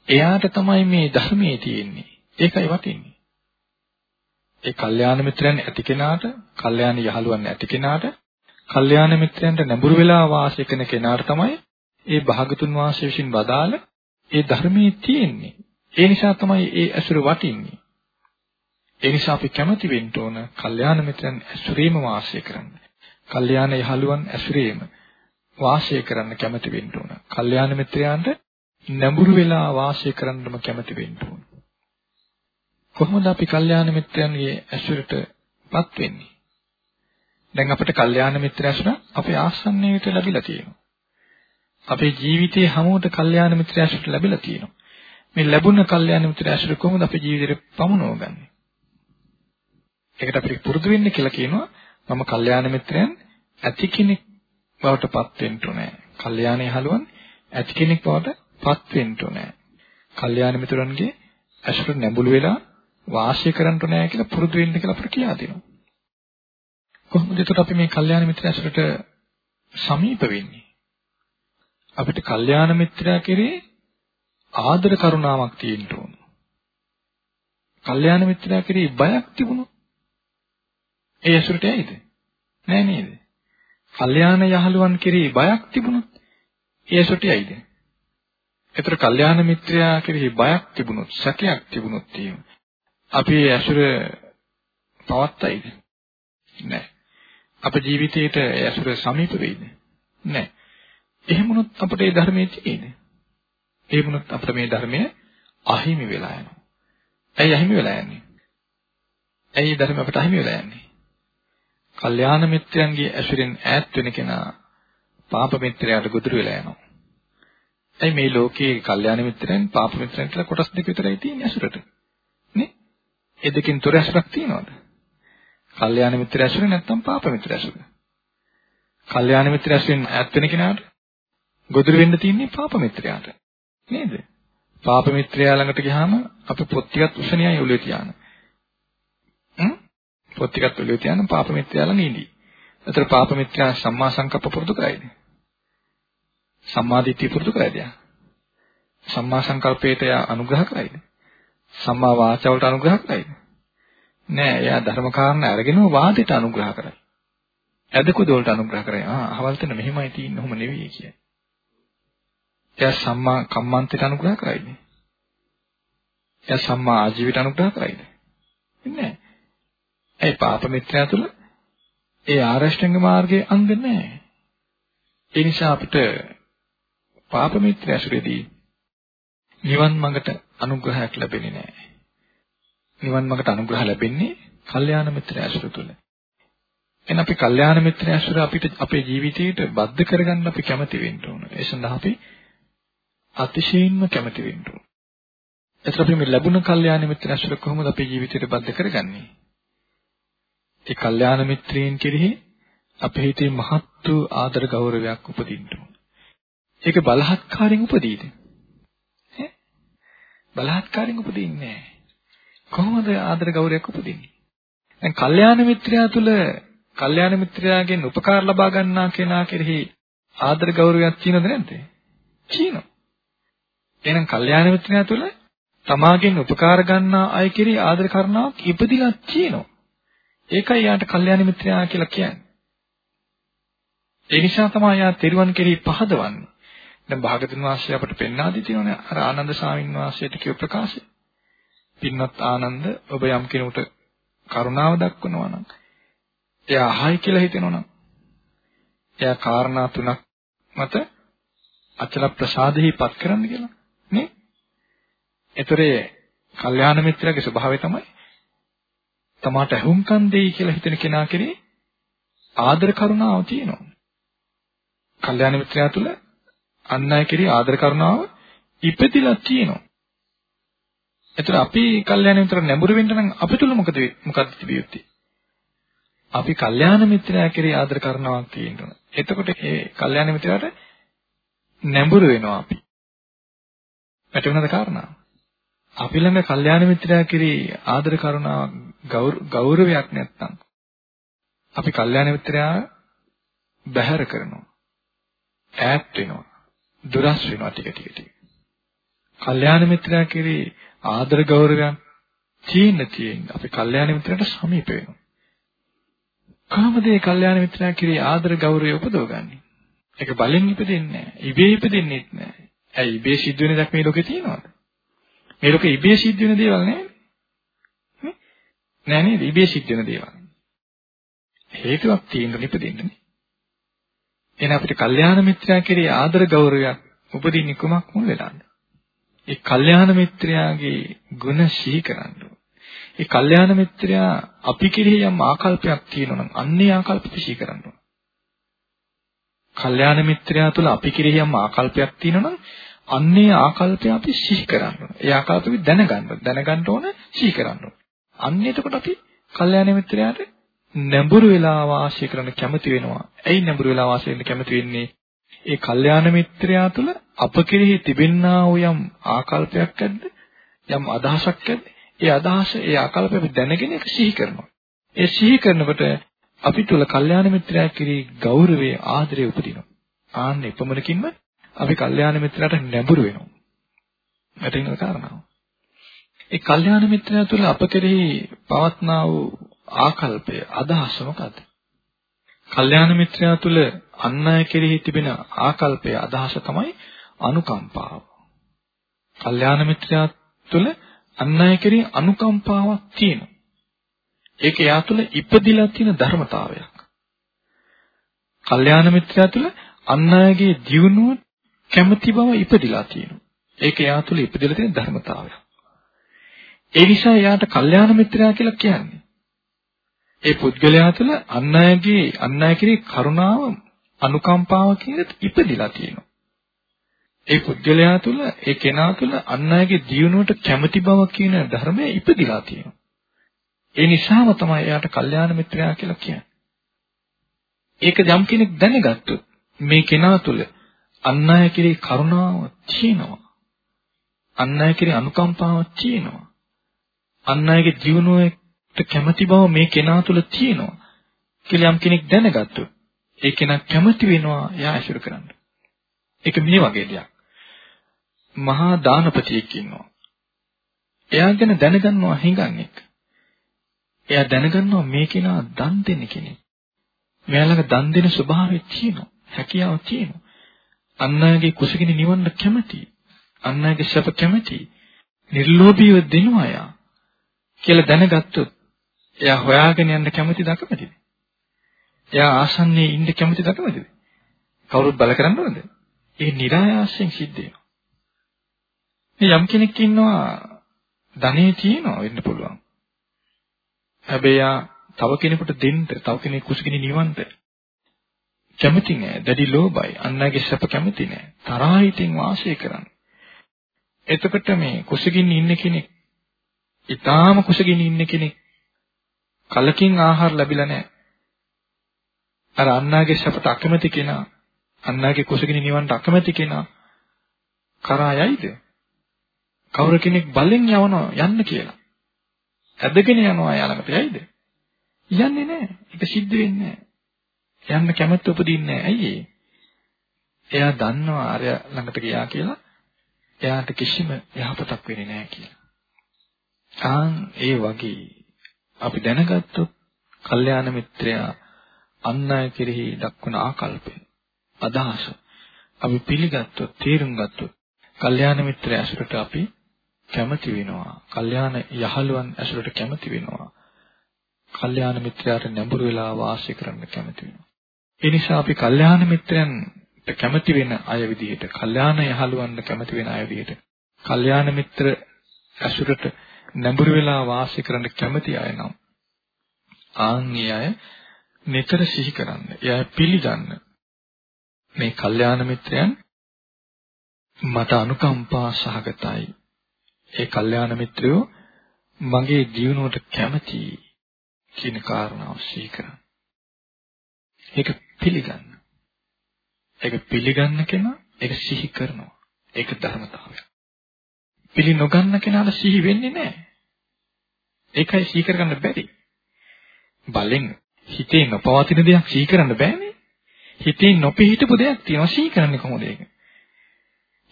එයාට තමයි මේ ධර්මයේ තියෙන්නේ. ඒකයි වටින්නේ. ඒ කල්යාණ මිත්‍රයන් ඇති කෙනාට, කල්යාණ යහළුවන් ඇති කෙනාට, කල්යාණ මිත්‍රයන්ට නැඹුරු වෙලා වාසය කරන කෙනාට තමයි ඒ භාගතුන් වහන්සේ විසින් වදාළ ඒ ධර්මයේ තියෙන්නේ. ඒ නිසා තමයි ඒ ඇසුර වටින්නේ. ඒ නිසා අපි කැමති වෙන්න ඕන කල්යාණ මිත්‍රයන් ඇසුරේම වාසය කරන්න. කල්යාණ යහළුවන් ඇසුරේම වාසය කරන්න කැමති වෙන්න ඕන. කල්යාණ මිත්‍රයන්ට නැඹුරු වෙලා වාසය කරන්නම කැමති වෙන්න ඕන. කොහොමද අපි කල්යාණ මිත්‍රයන්ගේ ඇසුරටපත් වෙන්නේ? දැන් අපිට කල්යාණ මිත්‍ර ඇසුර අපේ ආසන්නයට ලැබිලා තියෙනවා. අපේ ජීවිතයේ හැමෝට කල්යාණ මිත්‍ර ඇසුර ලැබිලා තියෙනවා. මේ ලැබුණ කල්යාණ මිත්‍ර ඇසුර කොහොමද අපේ ජීවිතේට පමුණවගන්නේ? ඒකට අපිට පුරුදු වෙන්න කියලා කියනවා මම කල්යාණ මිත්‍රයන් ඇති කෙනෙක් බවට පත් වෙන්න ඕනේ. කල්යාණ යහළුවන් ඇති කෙනෙක් බවට පත් වෙන්න ඕනේ. කල්යාණ මිත්‍රයන්ගේ ඇසුර නැඹුරු වෙලා වාසය කරන්න ඕනේ කියලා පුරුදු වෙන්න කියලා අපිට කියා දෙනවා. කොහොමද එතකොට අපි මේ කල්යාණ මිත්‍ර ඇසුරට සමීප වෙන්නේ? අපිට කල්යාණ මිත්‍රයා කෙරේ ආදර කරුණාවක් තියෙන්න ඕන. කල්යාණ මිත්‍රයා කෙරෙහි බයක් තිබුණොත් ඒ ඇසුරට ඇයිද? නෑ නේද? කල්යාණ යහළුවන් කෙරෙහි බයක් තිබුණොත් ඒ ඇසුරට ඇයිද? ඒතර කල්යාණ මිත්‍රයා කෙරෙහි බයක් තිබුණොත් සැකයක් තිබුණොත් එහෙම අපි ඒ ඇසුර පවත්තයිද? නෑ. අපේ ජීවිතේට ඒ ඇසුර සමීප වෙයිද? නෑ. එහෙම වුණොත් අපිට ඒ ධර්මයේ තියෙන්නේ ඒ වුණත් අපිට මේ ධර්මය අහිමි වෙලා යනවා. ඇයි අහිමි වෙලා යන්නේ? ඇයි ධර්ම අපිට අහිමි වෙලා යන්නේ? කල්යාණ මිත්‍රයන්ගේ ඇසුරෙන් ඈත් වෙන කෙනා පාප මිත්‍රයාට ගොදුරු වෙලා යනවා. ඇයි මේ ලෝකයේ කල්යාණ මිත්‍රයන් පාප මිත්‍රයන් කියලා කොටස් දෙක විතරයි තියෙන්නේ ඇසුරට. නේ? ඒ දෙකෙන් තොර ඇසුරක් තියනවද? කල්යාණ මිත්‍ර ඇසුර නැත්නම් පාප මිත්‍ර ඇසුර. කල්යාණ මිත්‍ර ඇසුරෙන් ඈත් වෙන කෙනාට ගොදුරු වෙන්න තියෙන්නේ පාප මිත්‍රයාට. නේද? පාප මිත්‍රයා ළඟට ගියාම අපි පොත් ටිකක් උසනියයි ඔළුවේ තියාන. හ්ම්? පොත් ටිකක් ඔළුවේ තියාන පාප මිත්‍රයා ළඟ ඉඳී. ඒතර පාප මිත්‍රයා සම්මා සංකප්ප පුරුදු කරයිද? සම්මා දිට්ඨිය පුරුදු කරයිද? සම්මා සංකල්පයට යා අනුග්‍රහ කරයිද? සම්මා වාචාවට අනුග්‍රහ කරයිද? නෑ එයා ධර්ම කාරණා අරගෙන වාදයට අනුග්‍රහ කරයි. ඇදකුද වලට අනුග්‍රහ කරයි. ආ අහවල් තැන මෙහෙමයි තියෙන්නේ ඔහොම නෙවෙයි කියයි. එයා සම්මා කම්මන්තයට අනුග්‍රහ කරයිද? එයා සම්මා ආජීවයට අනුග්‍රහ කරයිද? නෑ. ඒ පාප මිත්‍යා තුල ඒ ආරෂ්ඨංග මාර්ගයේ අංග නැහැ. ඒ නිසා අපිට පාප මිත්‍ර ඇසුරේදී නිවන් මඟට අනුග්‍රහයක් ලැබෙන්නේ නැහැ. නිවන් මඟට අනුග්‍රහ ලැබෙන්නේ කල්යාණ මිත්‍ර ඇසුර තුළ. එහෙනම් අපි කල්යාණ මිත්‍ර ඇසුර අපිට අපේ ජීවිතයට බද්ධ කරගන්න අපි කැමති වෙන්න ඕන. ඒ සඳහා අපි අතිශයින්ම කැමති වෙන්න ඕන. එතකොට අපි මේ ලැබුණ කල්යාණ මිත්‍ර ඇසුර කොහොමද අපේ ජීවිතයට බද්ධ කරගන්නේ? ඒ කල්යාණ මිත්‍රයන් කෙරෙහි අපේ හිතේ මහත් වූ ආදර ගෞරවයක් උපදින්න ඕන. ඒක බලහත්කාරයෙන් උපදීද? ඈ? බලහත්කාරයෙන් උපදින්නේ නැහැ. කොහොමද ආදර ගෞරවයක් උපදින්නේ? දැන් කල්යාණ මිත්‍රයා තුල කල්යාණ මිත්‍රයාගෙන් උපකාර ලබා ගන්නා කෙනා කෙරෙහි ආදර ගෞරවයක් තියෙනවද නැද්ද? තියෙනවා. එහෙනම් කල්යාණ මිත්‍රයා තුල තමාගෙන් උපකාර ගන්නා අය කෙරෙහි ආදර කරනාවක් ඉපදිලා තියෙනවා. ඒකයි යාට කල්යාණ මිත්‍රයා කියලා කියන්නේ. ඒ නිසා තමයි යා තෙරුවන් කෙරෙහි පහදවන්නේ. දැන් භාගතුන් වහන්සේ අපට පෙන්වා දී තියෙනනේ අර ආනන්ද ස්වාමීන් වහන්සේට කියව ප්‍රකාශය. පින්වත් ආනන්ද ඔබ යම් කෙනෙකුට කරුණාව දක්වනවා නම් එයා අහයි කියලා හිතෙනවා නම් එයා කාරණා තුනක් මත අචල ප්‍රසාදෙහි පත් කරන්න කියලා නේ? ඒතරේ කල්යාණ මිත්‍රයාගේ ස්වභාවය තමයි තමාට අහුම්කම් දෙයි කියලා හිතන කෙනා කෙරේ ආදර කරුණාව තියෙනවා. කල්යාණ මිත්‍රයා තුළ අන් අය කෙරේ ආදර කරුණාව ඉපදිලා තියෙනවා. එතන අපි කල්යාණ මිත්‍ර නැඹුරු වෙන්න නම් අපි තුල මොකද මොකක්ද තිබිය යුත්තේ? අපි කල්යාණ මිත්‍රයා කෙරේ ආදර කරනවාක් තියෙන්න ඕන. එතකොට ඒ කල්යාණ මිත්‍රයාට නැඹුරු වෙනවා අපි. වැටුණාද කාරණා? අපි ළඟ කල්යාණ මිත්‍රයා කෙරේ ආදර කරුණාවක් ගෞරවයක් නැත්නම් අපි කල්යාණ මිත්‍රයා බැහැර කරනවා. ඈත් වෙනවා. දුරස් වෙනවා ටික ටික ටික. කල්යාණ මිත්‍රයා කෙරේ ආදර ගෞරවයක් තියෙන තියෙන අපි කල්යාණ මිත්‍රයට සමීප වෙනවා. කොහොමද මේ කල්යාණ මිත්‍රයා කෙරේ ආදර ගෞරවය උපදවගන්නේ? ඒක බලෙන් ඉපදෙන්නේ නැහැ. ඉබේ ඉපදෙන්නේ නැහැ. ඇයි ඉබේ සිද්ධ වෙන දක් මේ ලෝකේ තියෙනවද? මේ ලෝකේ ඉබේ සිද්ධ වෙන දේවල් නැහැ. නෑ නේද? ඉබේ සිද්ධ වෙන දේවල්. හේතුවක් තියෙන්න ඉපදෙන්නේ. එහෙනම් අපිට කල්යාණ මිත්‍රයා කෙරේ ආදර ගෞරවයක් උපදින්නේ කුමක් මුල් වෙලාද? ඒ කල්යාණ මිත්‍රයාගේ ගුණ සිහි කරන්න ඒ කල්යාණ මිත්‍රයා අපි කෙරෙහි යම් ආකල්පයක් තියෙනවා නම් අන්නේ ආකල්ප සිහි කරන්න ඕන. කල්යාණ මිත්‍රයා තුළ අපි කෙරෙහි යම් ආකල්පයක් තියෙනවා නම් අන්නේ ආකල්පය අපි සිහි කරන්න ඕන. ඒ ආකල්ප අපි දැනගන්න දැනගන්න ඕන සිහි කරන්න ඕන. අන්න එතකොට අපි කල්යාණ මිත්‍රයාට නැඹුරු වෙලා වාසය කරන්න කැමති වෙනවා. ඇයි නැඹුරු වෙලා වාසය කරන්න කැමති වෙන්නේ? ඒ කල්යාණ මිත්‍රයා තුළ අප කෙරෙහි තිබෙන්නා වූ යම් ආකල්පයක් ඇද්ද? යම් අදහසක් ඇද්ද? ඒ අදහස, ඒ ආකල්පය අපි දැනගෙන ඒක සිහි කරනවා. ඒ සිහි කරනකොට අපි තුළ කල්යාණ මිත්‍රයා කෙරෙහි ගෞරවය, ආදරය උපදිනවා. ආන්න එපමණකින්ම අපි කල්යාණ මිත්‍රයාට නැඹුරු වෙනවා. වැටෙනව කාරණාව. ඒ කල්යාණ මිත්‍රයා තුළ අප කෙරෙහි පවත්නා වූ ආකල්පය, අදහස මොකද්ද? කල්යාණ මිත්‍රයා තුළ අන් අය කෙරෙහි තිබෙන ආකල්පය, අදහස තමයි අනුකම්පාව. කල්යාණ මිත්‍රයා තුළ අන් අය කෙරෙහි අනුකම්පාවක් තියෙනවා. ඒක එයා තුළ ඉපදිලා තියෙන ධර්මතාවයක්. කල්යාණ මිත්‍රයා තුළ අන් අයගේ දියුණුව කැමැති බව ඉපදිලා තියෙනවා. ඒක එයා තුළ ඉපදිලා තියෙන ධර්මතාවයක්. ඒ නිසා එයාට කල්යාණ මිත්‍රයා කියලා කියන්නේ. ඒ පුද්ගලයා තුළ අන් අයගේ අන් අය කෙරෙහි කරුණාව අනුකම්පාව කියන ඉපදිලා තියෙනවා. ඒ පුද්ගලයා තුළ ඒ කෙනා තුළ අන් අයගේ දියුණුවට කැමැති බව කියන ධර්මය ඉපදිලා තියෙනවා. ඒ නිසාම තමයි එයාට කල්යාණ මිත්‍රයා කියලා කියන්නේ. ඒක යම් කෙනෙක් දැනගත්තොත් මේ කෙනා තුළ අන් අය කෙරෙහි කරුණාව තියෙනවා. අන් අය කෙරෙහි අනුකම්පාවක් තියෙනවා. අන් අයගේ ජීවණයට කැමැති බව මේ කෙනා තුළ තියෙනවා. කියලා යම් කෙනෙක් දැනගත්තොත් ඒ කෙනා කැමති වෙනවා එයා ඇසුරු කරන්න. ඒක මේ වගේ දෙයක්. මහා දානපතියෙක් ඉන්නවා. එයා ගැන දැනගන්නවා හිඟන්නේ. එයා දැනගන්නවා මේ කෙනා දන් දෙන්න කෙනෙක්. මෙයාලගේ දන් දෙන ස්වභාවය තියෙනවා. හැකියාව තියෙනවා. අන් අයගේ කුසගිනි නිවන්න කැමති. අන් අයගේ සැප කැමති. නිර්ලෝභීව දෙනවා යා. කියලා දැනගත්තොත් එයා හොයාගෙන යන්න කැමතිද අකමැතිද? එයා ආසන්නයේ ඉන්න කැමතිද අකමැතිද? කවුරුත් බල කරන්න ඕනද? ඒ નિરાයාසයෙන් සිද්ධ වෙනවා. මේ යම් කෙනෙක් ඉන්නවා ධනෙ තියෙනවා වෙන්න පුළුවන්. හැබැයි යා තව කෙනෙකුට දෙන්න, තව කෙනෙක් කුසගිනි නිවන්න කැමති නෑ. දැඩි ලෝභයි. අන්නගේ සැප කැමති නෑ. තරහා හිතින් වාසය කරන්න. එතකොට මේ කුසගින්න ඉන්න කෙනෙක්, ඊටාම කුසගින්න ඉන්න කෙනෙක් කලකින් ආහාර ලැබිලා නෑ. අර අන්නාගේ සැපට අකමැති කෙනා, අන්නාගේ කුසගිනි නිවන්නට අකමැති කෙනා කරා යයිද? කවුරු කෙනෙක් බලෙන් යවනවා යන්න කියලා. ඇදගෙන යනවා යාළඟට යයිද? යන්නේ නැහැ. ඒක සිද්ධ වෙන්නේ නැහැ. යන්න කැමැත්ත උපදින්නේ නැහැ. ඇයි ඒ? එයා දන්නවා අර ළඟට ගියා කියලා. එයාට කිසිම යහපතක් වෙන්නේ නැහැ කියලා. ආන් ඒ වගේ අපි දැනගත්තොත් කල්යාණ මිත්‍රයා අන් අය කෙරෙහි දක්වන ආකල්පය අදහස අපි පිළිගත්තොත් තේරුම් ගත්තොත් කල්යාණ මිත්‍රය ඇසුරට අපි කැමති වෙනවා. කල්යාණ යහළුවන් ඇසුරට කැමති වෙනවා. කල්යාණ මිත්‍රයාට නැඹුරු වෙලා වාසය කරන්න කැමති වෙනවා. ඒ නිසා අපි කල්යාණ මිත්‍රයන්ට කැමති වෙන අය විදිහට, කල්යාණ යහළුවන්ට කැමති වෙන අය විදිහට, කල්යාණ මිත්‍ර ඇසුරට නැඹුරු වෙලා වාසය කරන්න කැමති අය නම් ආන්ගේ අය නිතර සිහි කරන්න. එයා පිළිගන්න. මේ කල්යාණ මිත්‍රයන් මට අනුකම්පා සහගතයි. ඒ කල්යාණ මිත්‍රයෝ මගේ ජීවණයට කැමති කියන කාරණාව සිහි කරන්න. ඒක පිළිගන්න. ඒක පිළිගන්න කෙනා ඒක සිහි කරනවා. ඒක ධර්මතාවය. පිළි නොගන්න කෙනාට සිහි වෙන්නේ නැහැ. ඒකයි සිහි කරගන්න බැරි. බලෙන් හිතේ නොපවතින දෙයක් සිහි කරන්න බෑනේ. හිතේ නොපිහිටපු දෙයක් තියෙනවා සිහි කරන්නේ කොහොමද ඒක?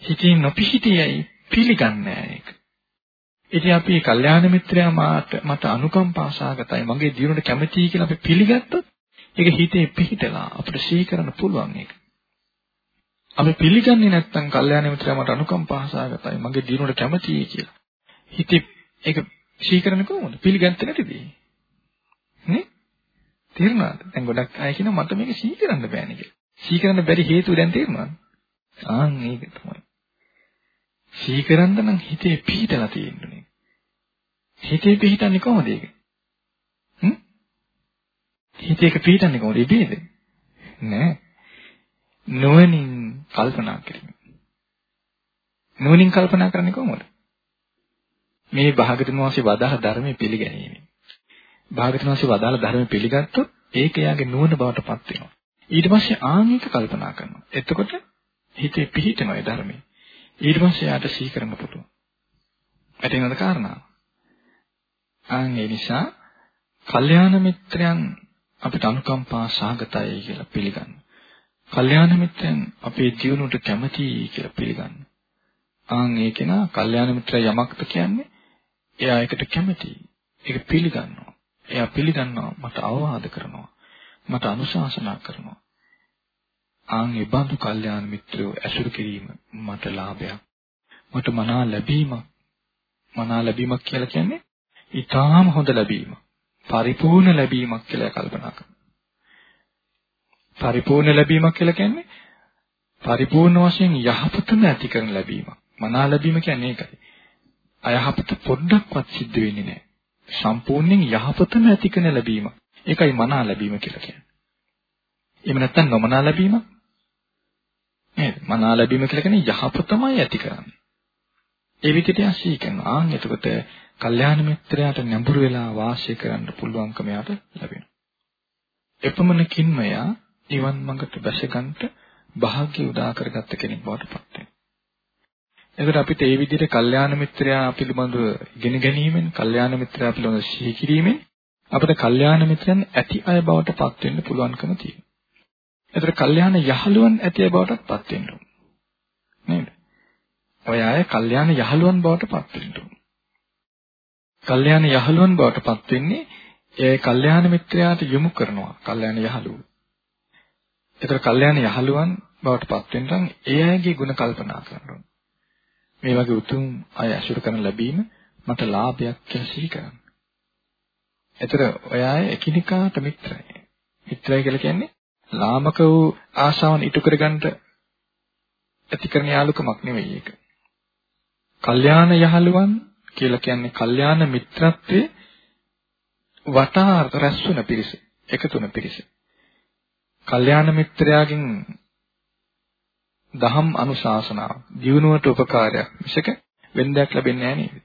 හිතේ නොපිහිටියයි පිළිගන්නේ ඒක. ඉතින් අපි කල්යාණ මිත්‍රයා මාට මට අනුකම්පා සහගතයි මගේ දියුණුවට කැමතියි කියලා අපි පිළිගත්තොත් ඒක හිතේ පිහිටලා අපිට සිහි කරන්න පුළුවන් ඒක. අපි පිළිගන්නේ නැත්නම් කල්යාණ මිත්‍රයා මට අනුකම්පා සහගතයි මගේ දියුණුවට කැමතියි කියලා. හිතේ ඒක සිහි කරන්නේ කොහොමද? පිළිගත්තේ නැතිදී. නේ? තේරුණාද? දැන් ගොඩක් අය කියනවා මට මේක සිහි කරන්න බෑනේ කියලා. සිහි කරන්න බැරි හේතුව දැන් තේරුණාද? ආන් ඒක තමයි. සිහි කරන්න නම් හිතේ පිහිටලා තියෙන්නේ. හිතේ පිහිටන්නේ කොහොමද ඒක? හ්ම්? හිතේක පිහිටන්නේ කොහොමද? ඉබේද? නෑ. නොවනින් කල්පනා කිරීම. නොවනින් කල්පනා කරන්නේ කොහොමද? මේ භාගතුන් වහන්සේ වදාහ ධර්මයේ පිළිගැනීම. භාගතුන් වහන්සේ වදාළ ධර්මයේ පිළිගත්තොත් ඒක එයාගේ නුවණ බවට පත් වෙනවා. ඊට පස්සේ ආන්නික කල්පනා කරනවා. එතකොට හිතේ පිහිටනවා ඒ ධර්මයේ. ඊට පස්සේ යාට සිහි කරන්න පුළුවන්. ඇතේනද කාරණා? ආන් ඒ නිසා කල්යාණ මිත්‍රයන් අපිට අනුකම්පා සාගතයි කියලා පිළිගන්න. කල්යාණ මිත්‍රයන් අපේ ජීවණයට කැමතියි කියලා පිළිගන්න. ආන් ඒක නා කල්යාණ මිත්‍රය යමක්ද කියන්නේ එයා ඒකට කැමතියි. ඒක පිළිගන්නවා. එයා පිළිගන්නවා මට අවවාද කරනවා. මට අනුශාසනා කරනවා. ආන් ඒ බඳු කල්යාණ මිත්‍රයෝ ඇසුරු කිරීම මට ලාභයක්. මට මනා ලැබීමක්. මනා ලැබීමක් කියලා කියන්නේ ඊටාම හොඳ ලැබීමක්. පරිපූර්ණ ලැබීමක් කියලා කල්පනා කරනවා. පරිපූර්ණ ලැබීමක් කියලා කියන්නේ පරිපූර්ණ වශයෙන් යහපතම ඇති කරන ලැබීමක්. මනා ලැබීම කියන්නේ ඒකයි. අයහපත පොඩ්ඩක්වත් සිද්ධ වෙන්නේ නැහැ. සම්පූර්ණයෙන් යහපතම ඇති කරන ලැබීම. ඒකයි මනා ලැබීම කියලා කියන්නේ. එහෙම නැත්නම් නොමනා ලැබීමක් නේද? මනා ලැබීම කියලා කියන්නේ යහපතමයි ඇති කරන්නේ. ඒ විදිහට යසී කරනවා. ආන් එතකොට කල්යාණ මිත්‍රයාට නැඹුරු වෙලා වාසය කරන්න පුළුවන්කම යාට ලැබෙනවා. එපමණකින්ම යා නිවන් මඟට බැසගන්නට භාග්‍ය උදා කරගත්ත කෙනෙක් බවට පත් වෙනවා. එතකොට අපිට මේ විදිහට කල්යාණ මිත්‍රයා පිළිබඳව ඉගෙන ගැනීමෙන්, කල්යාණ මිත්‍රයා පිළිබඳව සිහි කිරීමෙන් අපිට කල්යාණ මිත්‍රයන් ඇති අය බවට පත් වෙන්න පුළුවන්කම තියෙනවා. එතකොට කල්යාණ යහළුවන් ඇති අය බවටත් පත් වෙන්න ඕන. නේද? ඔය අය කල්යාණ යහළුවන් බවට පත් වෙන්න ඕන. කල්යාණ යහළුවන් බවට පත් වෙන්නේ ඒ කල්යාණ මිත්‍රයාට යොමු කරනවා. කල්යාණ යහළුවෝ. ඒතර කල්යාණ යහළුවන් බවට පත් වෙනනම් ඒ අයගේ ಗುಣ කල්පනා කරන්න ඕන. මේ වගේ උතුම් අය අසුර කරන ලැබීම මට ලාභයක් කියලා සිහි කරන්න. ඒතර ඔය අය එකිනෙකාට මිත්‍රයි. මිත්‍රයි කියලා කියන්නේ ලාමක වූ ආශාවන් ඉටු කරගන්නට ඇති කරන යාලුකමක් නෙවෙයි ඒක. කල්යාණ යහළුවන් කියලා කියන්නේ කල්යාණ මිත්‍රත්වයේ වටා රැස්වුන පිරිස, එකතුන පිරිස. කල්යාණ මිත්‍රයාගෙන් දහම් අනුශාසනාව, ජීවනුවට උපකාරයක් මිසක වෙන්දයක් ලැබෙන්නේ නැහැ නේද?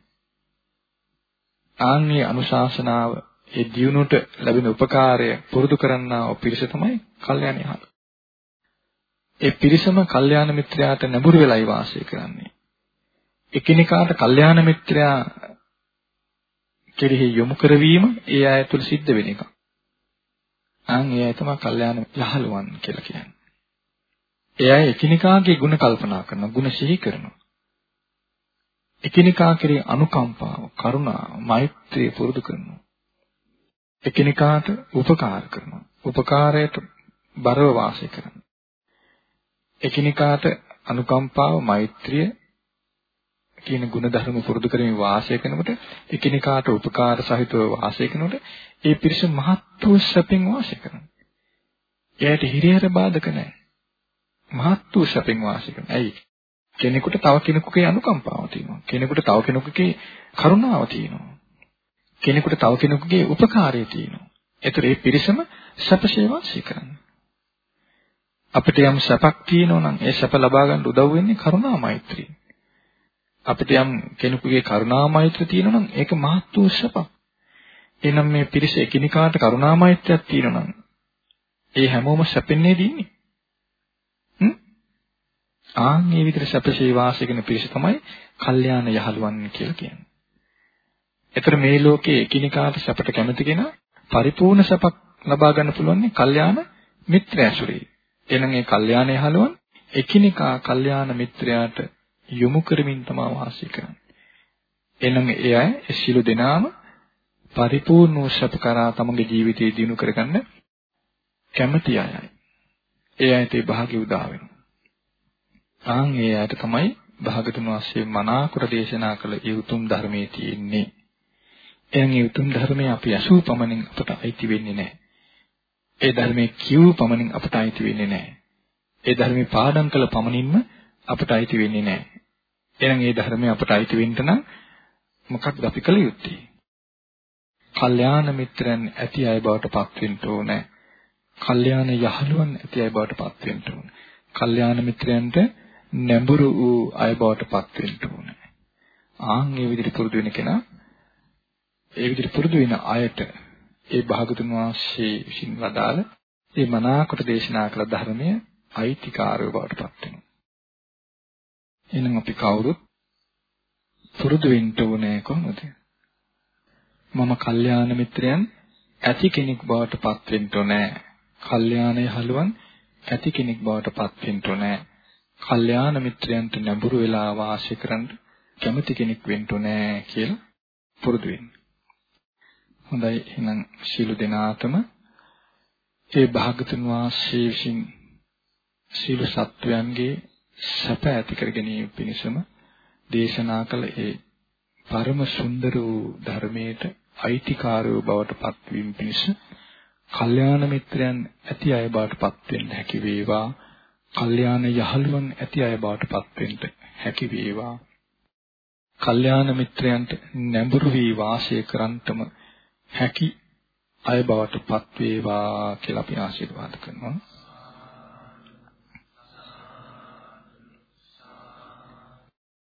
ආන්ගේ අනුශාසනාව, ඒ ජීවනුවට ලැබෙන උපකාරය පුරුදු කරන්නා වූ පිරිස තමයි කල්යාණ යහළුව. ඒ පිරිසම කල්යාණ මිත්‍රයාට නැඹුරු වෙලයි වාසය කරන්නේ. එකිනෙකාට කල්යාණ මිත්‍රයා කෙරෙහි යොමු කරවීම ඒ අය තුළ සිද්ධ වෙන එක. අන් ඒ අය තමයි කල්යාණ යහළුවන් කියලා කියන්නේ. ඒ අය එකිනෙකාගේ ಗುಣ කල්පනා කරනවා, ಗುಣ සිහි කරනවා. එකිනෙකා කෙරෙහි අනුකම්පාව, කරුණාව, මෛත්‍රිය පුරුදු කරනවා. එකිනෙකාට උපකාර කරනවා. උපකාරයට බරව වාසය කරනවා. එකිනෙකාට අනුකම්පාව, මෛත්‍රිය කියන ගුණධර්ම පුරුදු කරමින් වාසය කරනකොට එකිනෙකාට උපකාර සහිතව වාසය කරනකොට ඒ පිරිස මහත් වූ සැපෙන් වාසය කරනවා. එයාට හිරිහැර බාධක නැහැ. මහත් වූ සැපෙන් වාසය කරනවා. ඇයි? කෙනෙකුට තව කෙනෙකුගේ අනුකම්පාව තියෙනවා. කෙනෙකුට තව කෙනෙකුගේ කරුණාව තියෙනවා. කෙනෙකුට තව කෙනෙකුගේ උපකාරය තියෙනවා. ඒතර මේ පිරිසම සැපසේ වාසය කරනවා. අපිට යම් සැපක් තියෙනවා නම් ඒ සැප ලබා ගන්න උදව් වෙන්නේ කරුණා මෛත්‍රිය. අපිට යම් කෙනෙකුගේ කරුණා මෛත්‍රිය තියෙනවා නම් ඒක මහත් වූ සැපක්. එහෙනම් මේ පිරිස එකිනෙකාට කරුණා මෛත්‍රියක් තියෙනවා නම් ඒ හැමෝම සැපෙන්නේ දින්නේ. හ්ම්? ආන් මේ විතර සැපසේ වාසය කරන පිරිස තමයි කල්යාණ යහළුවන් කියලා කියන්නේ. ඒතර මේ ලෝකයේ එකිනෙකාට සැපට කැමති කෙනා පරිපූර්ණ සැපක් ලබා ගන්න පුළුවන් කල්යාණ මිත්‍රයසුරේ. එහෙනම් ඒ කල්යාණ යහළුවන් එකිනෙකා කල්යාණ මිත්‍රයාට යොමු කරමින් තමයි වාසය කරන්නේ. එහෙනම් ඒ අය සියලු දෙනාම පරිපූර්ණ වූ සැප කරා තමගේ ජීවිතය දිනු කරගන්න කැමති අයයි. ඒ අයට ඒ භාග්‍ය උදා වෙනවා. ආන් ඒ අයට තමයි භාගතුන් වහන්සේ මනාකොට දේශනා කළ ඒ උතුම් ධර්මයේ තියෙන්නේ. එයන් ඒ උතුම් ධර්මයේ අපි අසූ පමණින් අපට අයිති වෙන්නේ නැහැ. ඒ ධර්මයේ කියූ පමණින් අපට අයිති වෙන්නේ නැහැ. ඒ ධර්මයේ පාඩම් කළ පමණින්ම අපට අයිති වෙන්නේ නැහැ. එහෙනම් මේ ධර්මය අපට අයිති වෙන්න නම් මොකක්ද අපි කළ යුත්තේ? කල්යාණ මිත්‍රයන් ඇති අය බවට පත් වෙන්න ඕනේ. කල්යාණ යහළුවන් ඇති අය බවට පත් වෙන්න ඕනේ. කල්යාණ මිත්‍රයන්ට නැඹුරු වූ අය බවට පත් වෙන්න ඕනේ. ආන් මේ විදිහට පුරුදු වෙන කෙනා ඒ විදිහට පුරුදු වෙන අයට ඒ භාගතුන් වහන්සේ විසින් වදාළ ඒ මනාකොට දේශනා කළ ධර්මය අයිතිකාරව බවට පත් වෙනවා. එහෙනම් අපි කවුරුත් පුරුදු වෙන්න ඕනේ කොහොමද? මම කල්යාණ මිත්‍රයන් ඇති කෙනෙක් බවට පත් වෙන්න ඕනේ. කල්යාණය හලුවන් ඇති කෙනෙක් බවට පත් වෙන්න ඕනේ. කල්යාණ මිත්‍රයන්ට නැඹුරු වෙලා වාසය කරන්න කැමති කෙනෙක් වෙන්න ඕනේ කියලා පුරුදු වෙන්න. හොඳයි එහෙනම් සීල දෙනාතම ඒ භාගතුන් වහන්සේ විසින් සීල සත්වයන්ගේ සැප ඇති කර ගැනීම පිණිසම දේශනා කළ ඒ පරම සුන්දර වූ ධර්මයට අයිතිකාරයෝ බවට පත්වීම පිණිස කල්යාණ මිත්‍රයන් ඇති අය බවට පත් වෙන්න හැකි වේවා. කල්යාණ යහළුවන් ඇති අය බවට පත් වෙන්න හැකි වේවා. කල්යාණ මිත්‍රයන්ට නැඹුරු වී වාසය කරන්ටම හැකි අය බවට පත් වේවා කියලා අපි ආශිර්වාද කරනවා.